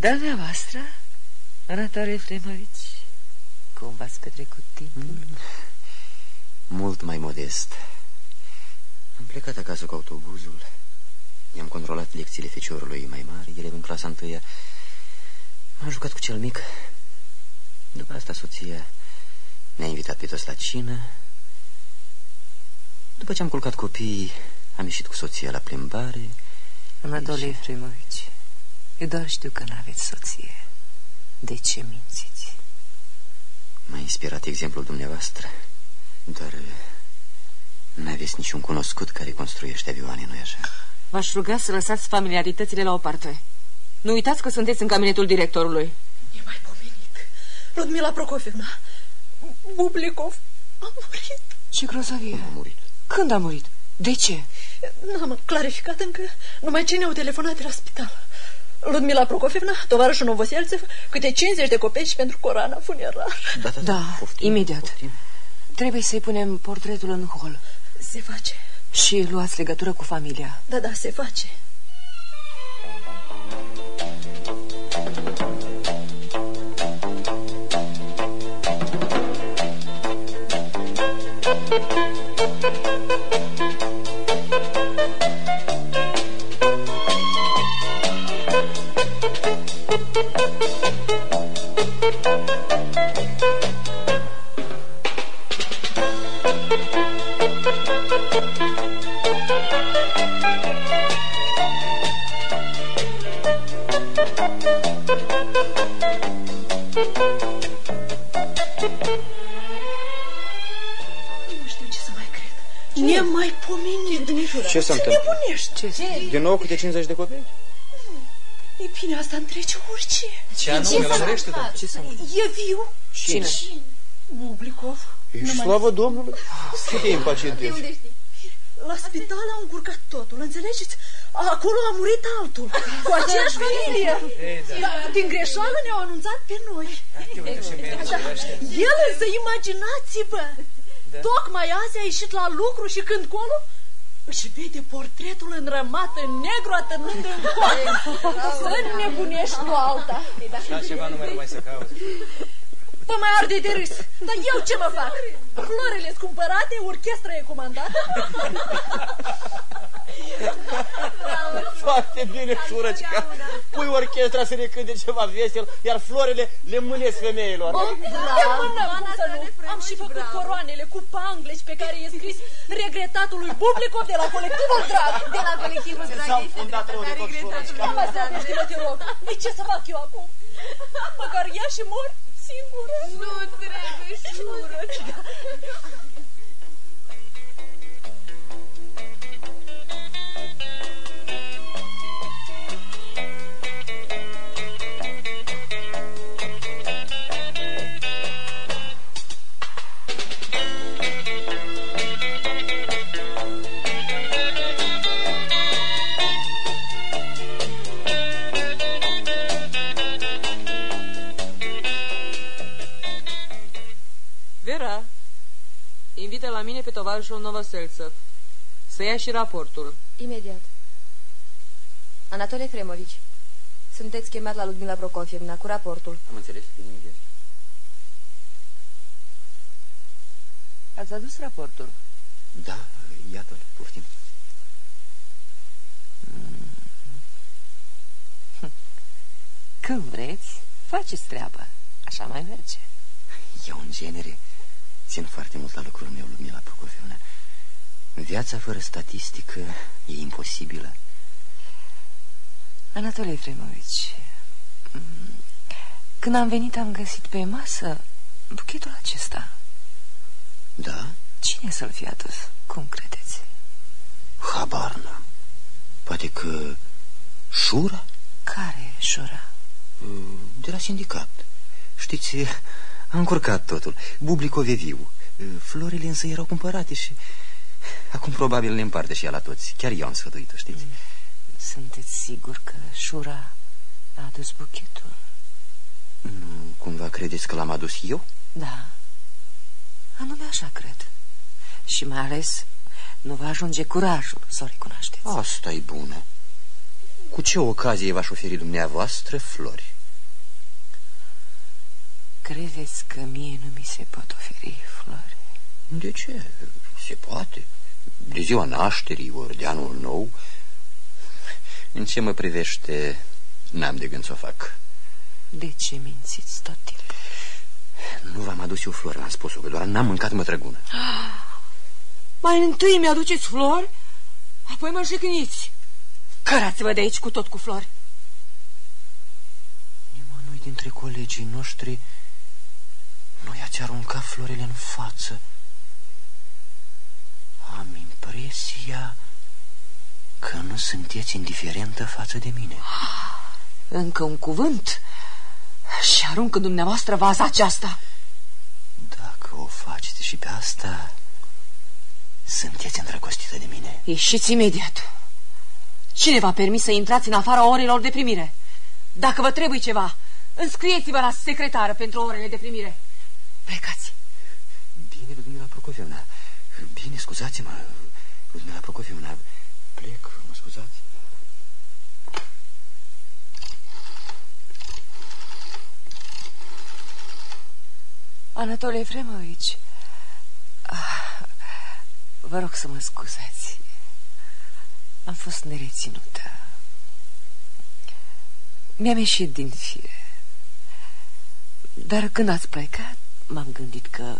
Dar dumneavoastră, Anatole Efremovici, cum v-ați petrecut timpul? Mm. Mult mai modest. Am plecat acasă cu autobuzul. I-am controlat lecțiile feciorului mai mare, elev în clasa întâia. M-am jucat cu cel mic. După asta soția ne-a invitat pe toți la cină. După ce am culcat copiii, am ieșit cu soția la plimbare. Anatole Efremovici, eu doar știu că n-aveți soție. De ce mințiți? M-a inspirat exemplul dumneavoastră. Doar n-aveți niciun cunoscut care construiește avioane, nu-i așa? V-aș ruga să lăsați familiaritățile la o parte. Nu uitați că sunteți în cabinetul directorului. E mai pomenit. Ludmila Prokofevna, Bublikov a murit. Ce grozavie! A murit. Când a murit? De ce? N-am clarificat încă. Numai ce ne-au telefonat de la spital. Ludmila Prokofevna, tovarășul Novoselțev, câte 50 de copeci pentru corana funerar. Da, da, Da, poftim, imediat. poftim. Trebuie să-i punem portretul în hol. Se face. Și luați legătură cu familia. Da, da, se face. Pomenit. Ce se Se întâmplă? nebunești. Ce? Din nou câte 50 de copii? E bine, asta întrece orice. Ce anume, lămurește tot. Ce să E viu. Cine? Bublikov. Ești slavă Domnului? Ce te impacientezi? La spital au încurcat totul, înțelegeți? Acolo a murit altul, cu aceeași familie. Da, din greșeală ne-au anunțat pe noi. Da. El însă, imaginați-vă, tocmai azi a ieșit la lucru și când colo își vede portretul înrămat în negru atârnând în coaie. Să nebunești tu alta. Așa ceva nu mai rămai să cauți. Vă mai arde de râs. Dar eu ce mă fac? Florile cumpărate, orchestra e comandată? Foarte bine, surăcica. Pui orchestra să ne cânte ceva vesel, iar florile le mânesc femeilor. Oh, le mânăm, cum să nu? Am și făcut coroanele cu pangleci pe care e scris regretatului Bublicov de la colectivul Drag. De la colectivul Drag S-au fundat rău de tot, surăcica. Nu mă zăbește-mă, te rog. De ce să fac eu acum? Măcar ia și mor singură. Nu trebuie, surăcica. Vera, pe tovarășul Novoselțăv. Să ia și raportul. Imediat. Anatole Fremovici, sunteți chemat la Ludmila Prokofievna cu raportul. Am înțeles, bine imediat. Ați adus raportul? Da, iată-l, poftim. Când vreți, faceți treabă. Așa mai merge. Eu, în genere, țin foarte mult la lucrul meu, Ludmila Prokofievna. Viața fără statistică e imposibilă. Anatole Efremovici, mm, când am venit am găsit pe masă buchetul acesta. Da? Cine să-l fi adus? Cum credeți? Habar n-am. Poate că Șura? Care șura? De la sindicat. Știți, a încurcat totul. Bublicov e viu. Florile însă erau cumpărate și... Acum probabil ne împarte și ea la toți. Chiar eu am sfătuit-o, știți? Sunteți sigur că șura a adus buchetul? Nu, cumva credeți că l-am adus eu? Da. Anume așa cred. Și mai ales nu va ajunge curajul să o recunoașteți. asta e bună. Cu ce ocazie v-aș oferi dumneavoastră flori? Credeți că mie nu mi se pot oferi flori? De ce? Se poate. De ziua nașterii, ori de anul nou. În ce mă privește, n-am de gând să o fac. De ce mințiți tot timpul? Nu v-am adus eu flori, am spus-o, că doar n-am mâncat mătrăgună. Mai întâi mi-aduceți flori, apoi mă jigniți. Cărați-vă de aici cu tot cu flori. Nimănui dintre colegii noștri nu i-ați aruncat florile în față. Am impresia că nu sunteți indiferentă față de mine. Încă un cuvânt și arunc în dumneavoastră vaza aceasta. Dacă o faceți și pe asta, sunteți îndrăgostită de mine. Ieșiți imediat. Cine v-a permis să intrați în afara orelor de primire? Dacă vă trebuie ceva, înscrieți-vă la secretară pentru orele de primire. Plecați. Bine, Ludmila Prokofievna. Bine, scuzați-mă. Ludmila Prokofievna, plec, mă scuzați. Anatole Efremovici, ah, vă rog să mă scuzați. Am fost nereținută. Mi-am ieșit din fire. Dar când ați plecat, m-am gândit că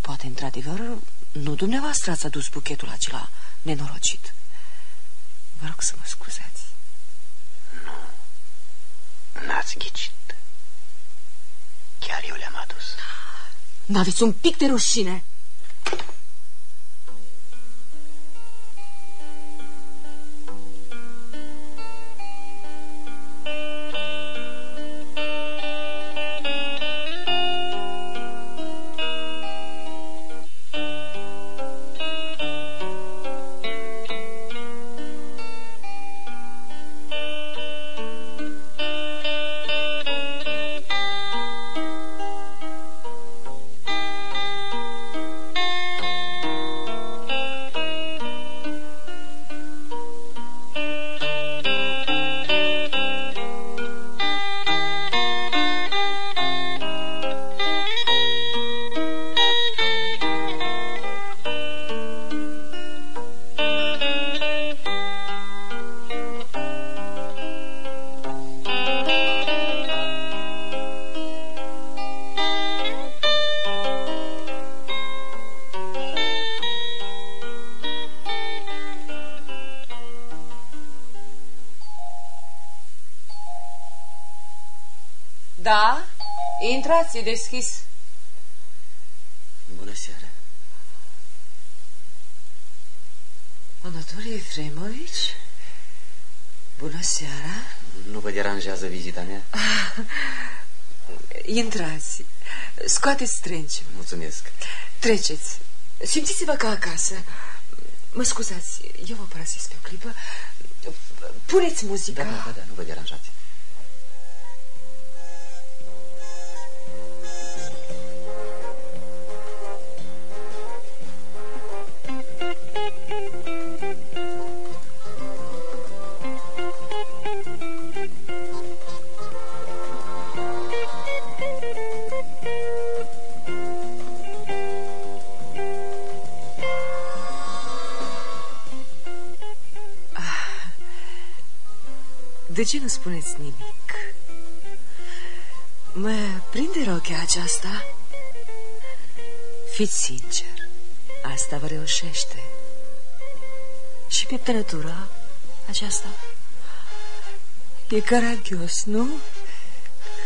poate într-adevăr nu dumneavoastră ați adus buchetul acela nenorocit. Vă rog să mă scuzați. Nu, n-ați ghicit. Chiar eu le-am adus. N-aveți un pic de rușine. Intrați, e deschis. Bună seara. Anatolie Efremovici? Bună seara. Nu vă deranjează vizita mea? Intrați. Scoateți strâncii. Mulțumesc. Treceți. Simțiți-vă ca acasă. Mă scuzați, eu vă părăsesc pe o clipă. Puneți muzica. Da, da, da, nu vă deranjați. De ce nu spuneți nimic? Mă prinde rochea aceasta? Fiți sincer, asta vă reușește. Și pieptănătura aceasta? E caragios, nu?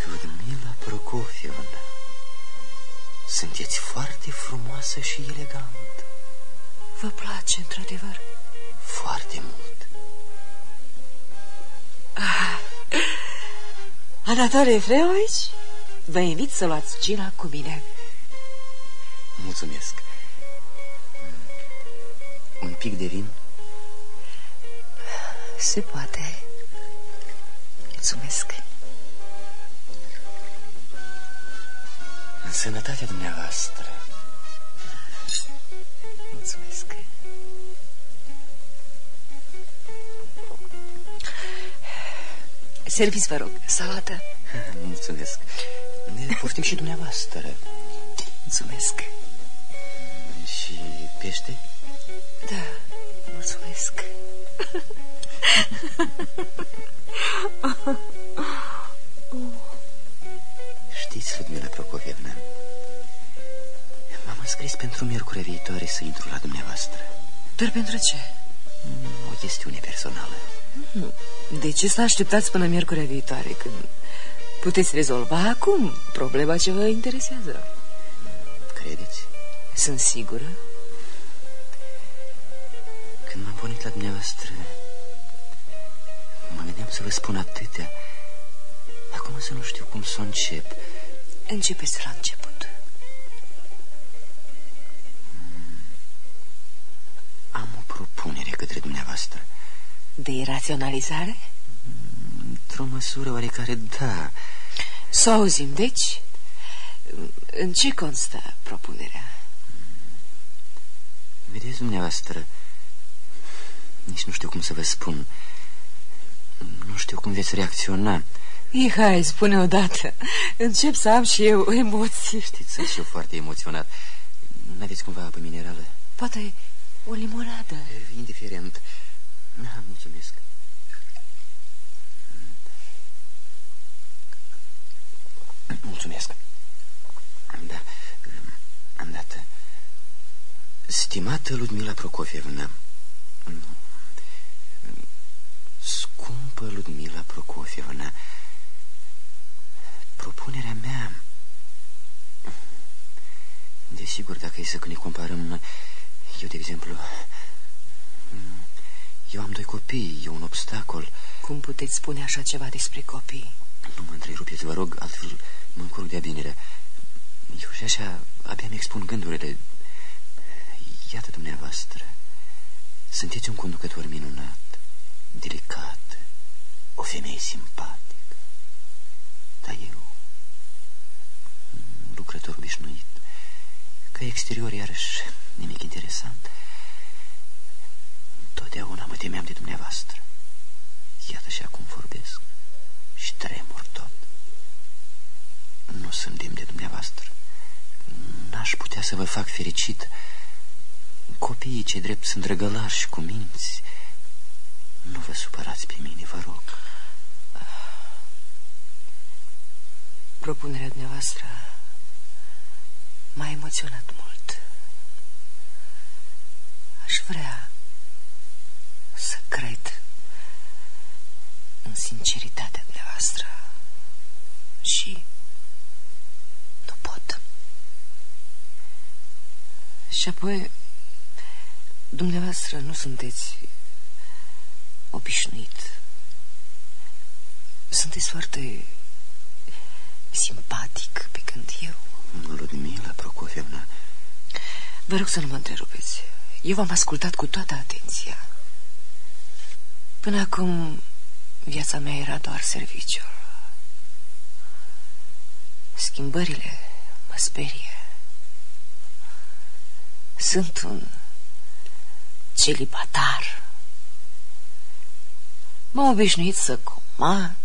Ludmila Prokofievna, sunteți foarte frumoasă și elegantă. Vă place, într-adevăr? Foarte mult. Anatole Efremovici, vă invit să luați cina cu mine. Mulțumesc. Un pic de vin? Se poate. Mulțumesc. În sănătatea dumneavoastră. Mulțumesc. Serviți, vă rog, salată. Mulțumesc. Ne poftim și dumneavoastră. Mulțumesc. Și pește? Da, mulțumesc. Știți, Ludmila Prokofievna, m-am înscris pentru miercuri viitoare să intru la dumneavoastră. Dar pentru ce? O chestiune personală. De ce să așteptați până miercurea viitoare, când puteți rezolva acum problema ce vă interesează? Credeți? Sunt sigură. Când m-am pornit la dumneavoastră, mă gândeam să vă spun atâtea. Acum să nu știu cum să o încep. Începeți la început. Am o propunere către dumneavoastră. De iraționalizare? Într-o măsură oarecare, da. Să auzim, deci, în ce constă propunerea? Vedeți, dumneavoastră, nici nu știu cum să vă spun. Nu știu cum veți reacționa. Ei, hai, spune odată. Încep să am și eu emoții. Știți, sunt și eu foarte emoționat. N-aveți cumva apă minerală? Poate o limonadă. Indiferent. Da, mulțumesc. Mulțumesc. Da, am dat. Stimată Ludmila Prokofievna, scumpă Ludmila Prokofievna, propunerea mea, desigur, dacă e să ne comparăm, eu, de exemplu, eu am doi copii, e un obstacol. Cum puteți spune așa ceva despre copii? Nu mă întrerupeți, vă rog, altfel mă încurc de-a binele. Eu și așa abia mi-expun gândurile. Iată dumneavoastră, sunteți un conducător minunat, delicat, o femeie simpatică. Dar eu, lucrător obișnuit, ca exterior iarăși nimic interesant. Totdeauna mă temeam de dumneavoastră. Iată și acum vorbesc și tremur tot. Nu sunt demn de dumneavoastră. N-aș putea să vă fac fericit. Copiii ce drept sunt răgălași și cu minți. Nu vă supărați pe mine, vă rog. Propunerea dumneavoastră m-a emoționat mult. Aș vrea să cred în sinceritatea dumneavoastră și și nu pot. Și apoi, dumneavoastră nu sunteți obișnuit. Sunteți foarte simpatic, pe când eu... Ludmila Prokofievna... Vă rog să nu mă întrerupeți. Eu v-am ascultat cu toată atenția. Până acum, viața mea era doar serviciul. Schimbările mă sperie. Sunt un celibatar. M-am obișnuit să comand.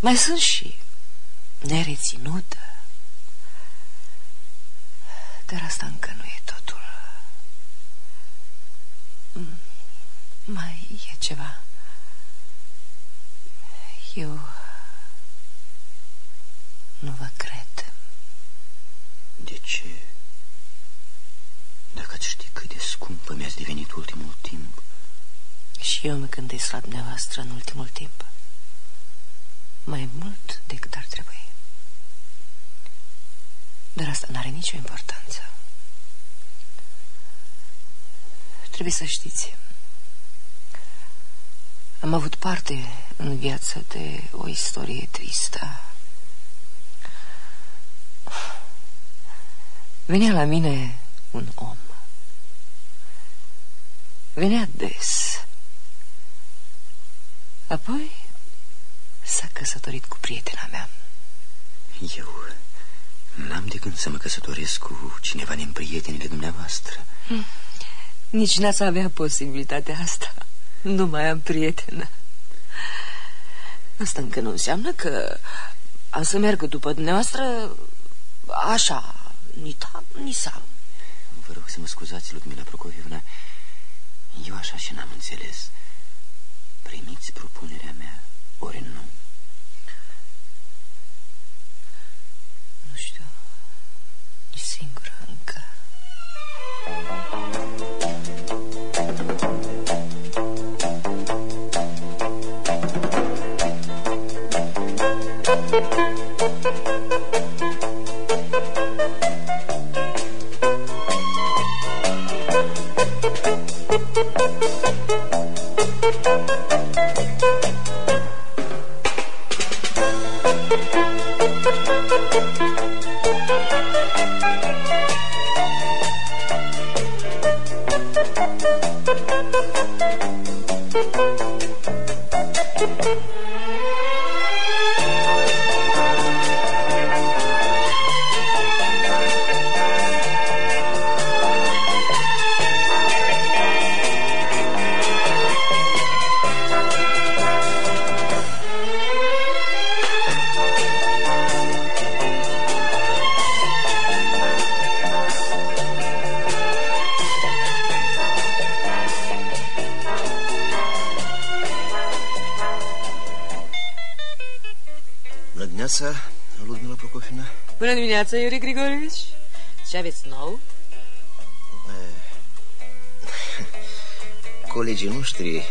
Mai sunt și nereținută. Dar asta încă nu e totul. Mai e ceva. Eu nu vă cred. De ce? Dacă ați ști cât de scumpă mi-ați devenit ultimul timp. Și eu mă gândesc la dumneavoastră în ultimul timp. Mai mult decât ar trebui. Dar asta n-are nicio importanță. Trebuie să știți. Am avut parte în viață de o istorie tristă. Venea la mine un om. Venea des. Apoi s-a căsătorit cu prietena mea. Eu n-am de gând să mă căsătoresc cu cineva din prietenile dumneavoastră. Hmm. Nici n-ați avea posibilitatea asta. Nu mai am prietenă. Asta încă nu înseamnă că am să merg după dumneavoastră așa, ni tam, ni sam. Vă rog să mă scuzați, Ludmila Prokofievna. Eu așa și n-am înțeles. Primiți propunerea mea, ori nu? Nu știu, e singură dimineața, Iuri Grigorovici. Ce aveți nou? Colegii noștri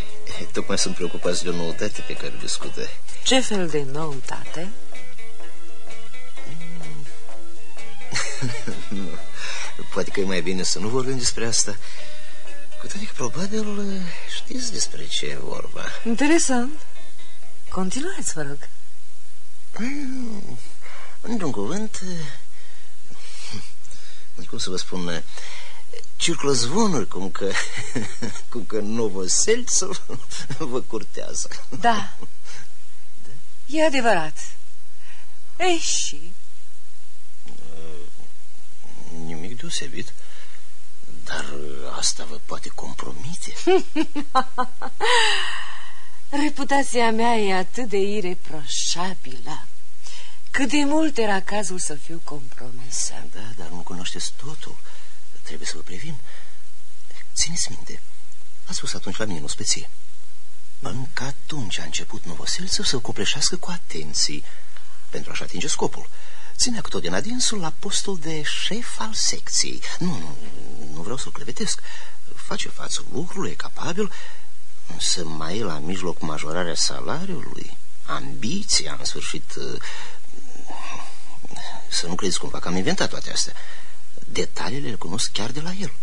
tocmai sunt preocupați de o noutate pe care o discută. Ce fel de noutate? nu. Poate că e mai bine să nu vorbim despre asta. Cu toate că probabil știți despre ce e vorba. Interesant. Continuați, vă rog. Într-un cuvânt, cum să vă spun, circulă zvonuri cum că, cum că Novoselțul vă curtează. Da. da. E adevărat. Ei și? Nimic deosebit. Dar asta vă poate compromite. Reputația mea e atât de ireproșabilă. Cât de mult era cazul să fiu compromisă. Da, dar nu cunoașteți totul. Trebuie să vă previn. Țineți minte, a spus atunci la mine în ospeție. Încă atunci a început Novoselțul să copleșească cu atenții pentru a-și atinge scopul. Ținea cu tot din adinsul la postul de șef al secției. Nu, nu, nu vreau să-l clevetesc. Face față lucrului, e capabil, însă mai e la mijloc majorarea salariului. ambiția, în sfârșit. Să nu crezi cumva că am inventat toate astea. Detaliile le cunosc chiar de la el.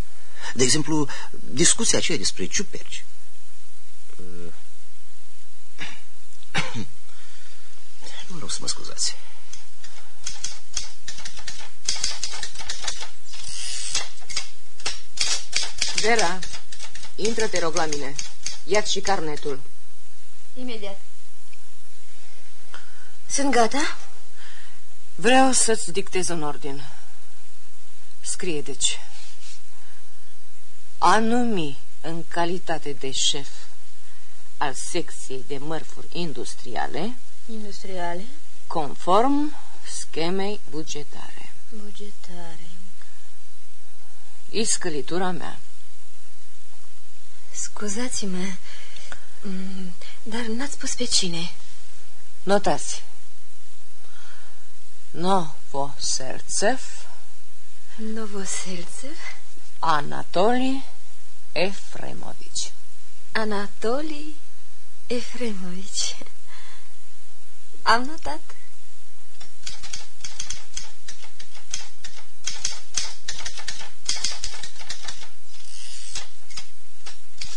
De exemplu, discuția aceea despre ciuperci. Nu vreau să mă scuzați. Vera, intră, te rog, la mine. ia și carnetul. Imediat. Sunt gata? Vreau să-ți dictez un ordin. Scrie, deci. A numi în calitate de șef al secției de mărfuri industriale Industriale? conform schemei bugetare. Bugetare. Iscălitura mea. Scuzați-mă, mm, dar n-ați spus pe cine. Notați. Novoselțev, Novoselțev, Anatoli Efremovici. Anatoli Efremovici. Am notat.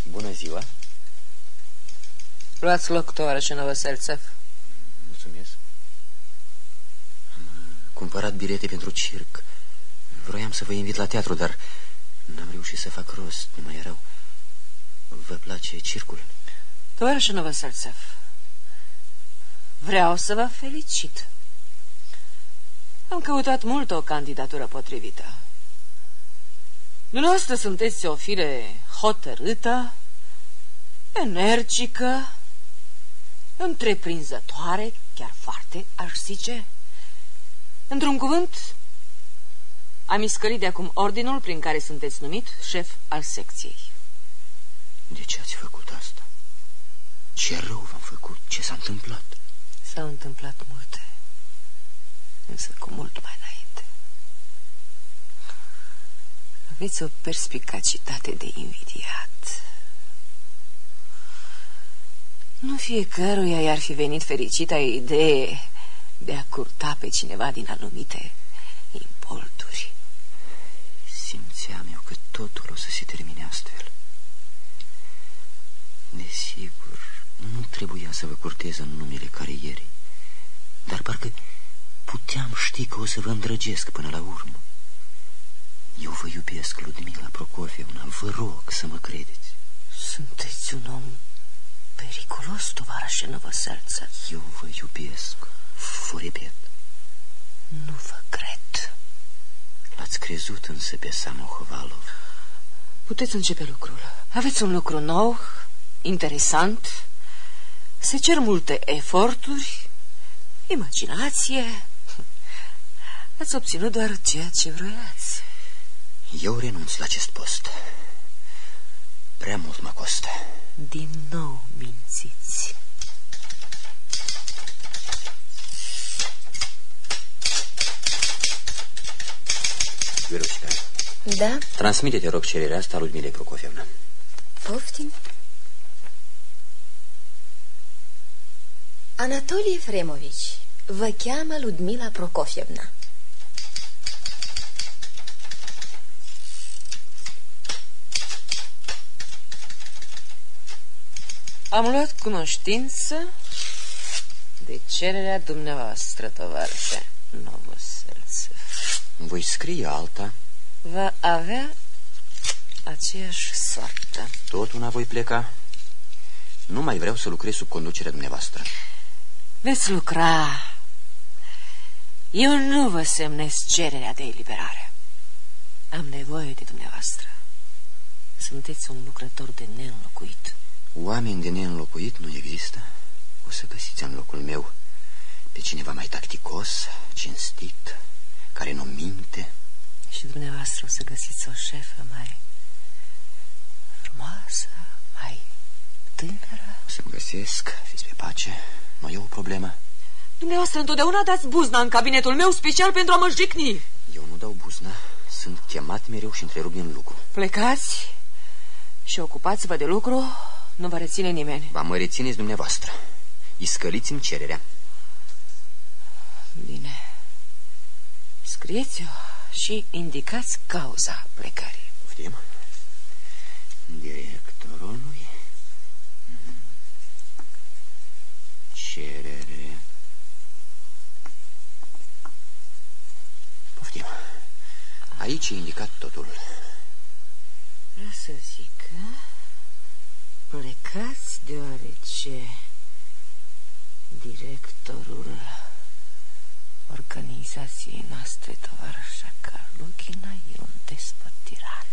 Bună ziua. Luați loc, tovarășe Novoselțev. Mulțumesc. Am uh, cumpărat bilete pentru circ. Vroiam să vă invit la teatru, dar n-am reușit să fac rost, nu mai erau. Vă place circul? Tovarășe Novoselțev, vreau să vă felicit. Am căutat mult o candidatură potrivită. Dumneavoastră sunteți o fire hotărâtă, energică, întreprinzătoare, chiar foarte, aș zice. Într-un cuvânt, am iscălit de acum ordinul prin care sunteți numit șef al secției. De ce ați făcut asta? Ce rău v-am făcut? Ce s-a întâmplat? S-au întâmplat multe, însă cu mult mai înainte. Aveți o perspicacitate de invidiat. Nu fiecăruia i-ar fi venit fericita idee de a curta pe cineva din anumite imbolturi. Simțeam eu că totul o să se termine astfel. Desigur, nu trebuia să vă curtez în numele carierei, dar parcă puteam ști că o să vă îndrăgesc până la urmă. Eu vă iubesc, Ludmila Prokofievna, vă rog să mă credeți. Sunteți un om periculos, tovarășe Năvăsălță. Eu vă iubesc, vă repet. Nu vă cred. L-ați crezut însă pe Samohovalov. Puteți începe lucrul. Aveți un lucru nou, interesant, se cer multe eforturi, imaginație. Ați obținut doar ceea ce vroiați. Eu renunț la acest post. Prea mult mă costă. Din nou mințiți. Virușca, Da? transmite, te rog, cererea asta lui Milei Prokofievna. Poftim? Anatolie Efremovici, vă cheamă Ludmila Prokofievna. Am luat cunoștință de cererea dumneavoastră, tovarășe Novoselțev. Voi scrie alta. Va avea aceeași soartă. Tot una voi pleca. Nu mai vreau să lucrez sub conducerea dumneavoastră. Veți lucra. Eu nu vă semnez cererea de eliberare. Am nevoie de dumneavoastră. Sunteți un lucrător de neînlocuit. Oameni de neînlocuit nu există. O să găsiți în locul meu pe cineva mai tacticos, cinstit, care nu minte. Și dumneavoastră o să găsiți o șefă mai frumoasă, mai tânără. O să-mi găsesc, fiți pe pace, nu e o problemă. Dumneavoastră întotdeauna dați buzna în cabinetul meu special pentru a mă jicni. Eu nu dau buzna, sunt chemat mereu și întrerup din lucru. Plecați și ocupați-vă de lucru, nu vă reține nimeni. Va mă rețineți dumneavoastră. Iscăliți-mi cererea. Bine. Scrieți-o și indicați cauza plecării. Poftim. Directorului. Cerere. Poftim. Aici e indicat totul. Vreau să zic că plecați deoarece directorul organizației noastre, tovarășa Carluchina, e un despot tiran.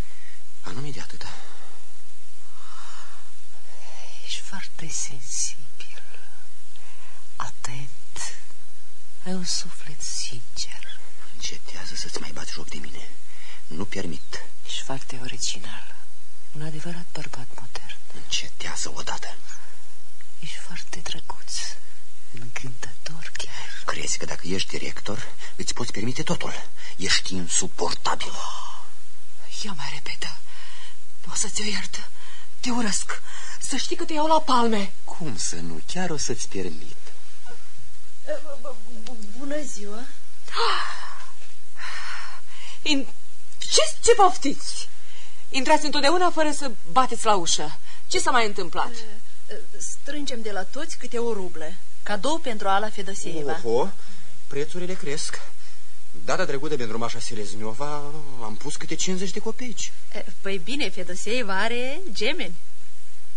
Anume de atâta. Ești foarte sensibil, atent, ai un suflet sincer. Încetează să-ți mai bați joc de mine. Nu permit. Ești foarte original, un adevărat bărbat modern. Încetează odată. Ești foarte drăguț, încântător chiar. Crezi că dacă ești director, îți poți permite totul. Ești insuportabil. Ia mai repetă. Nu o să-ți o iert. Te urăsc. Să știi că te iau la palme. Cum să nu? Chiar o să-ți permit. Bună ziua! In... Ce, ce poftiți? Intrați întotdeauna fără să bateți la ușă. Ce s-a mai întâmplat? Strângem de la toți câte o rublă. Cadou pentru Ala Fedosieva. Oho, prețurile cresc. Data trecută pentru Mașa Selezniova am pus câte 50 de copeici. Păi bine, Fedosieva are gemeni.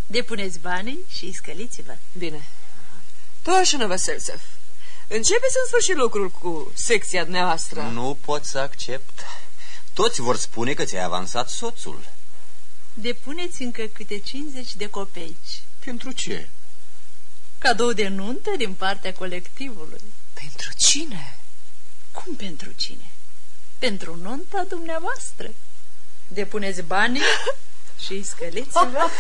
Depuneți banii și scăliți-vă. Bine. Toașână Vaselțev, începeți în sfârșit lucrul cu secția dumneavoastră. Nu pot să accept. Toți vor spune că ți-ai avansat soțul. Depuneți încă câte 50 de copeici. Pentru ce? Cadou de nuntă din partea colectivului. Pentru cine? Cum pentru cine? Pentru nunta dumneavoastră. Depuneți banii și scăliți-vă.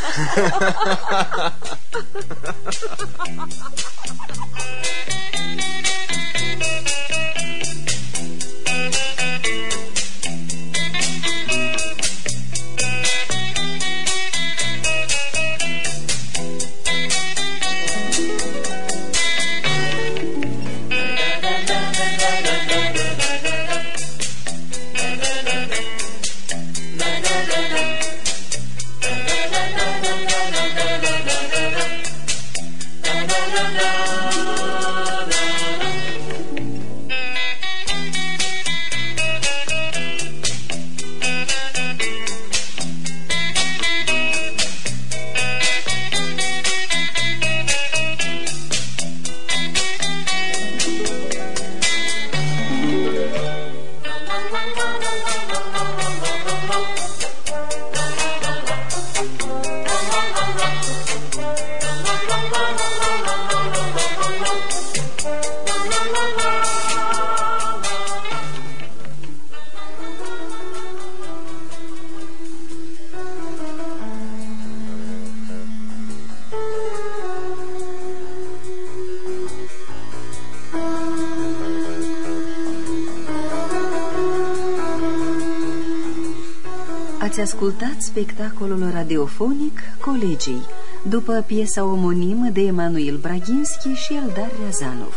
spectacolul radiofonic Colegii, după piesa omonimă de Emanuel Braginski și Eldar Riazanov.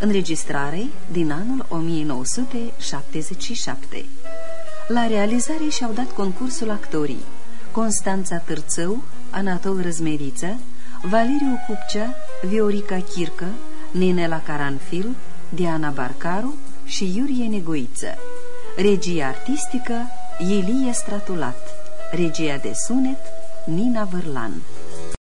Înregistrare din anul 1977. La realizare și-au dat concursul actorii Constanța Târțău, Anatol Răzmeriță, Valeriu Cupcea, Viorica Chircă, Ninela Caranfil, Diana Barcaru și Iurie Negoiță. Regie artistică Ilie Stratulat Regia de sunet Nina Vârlan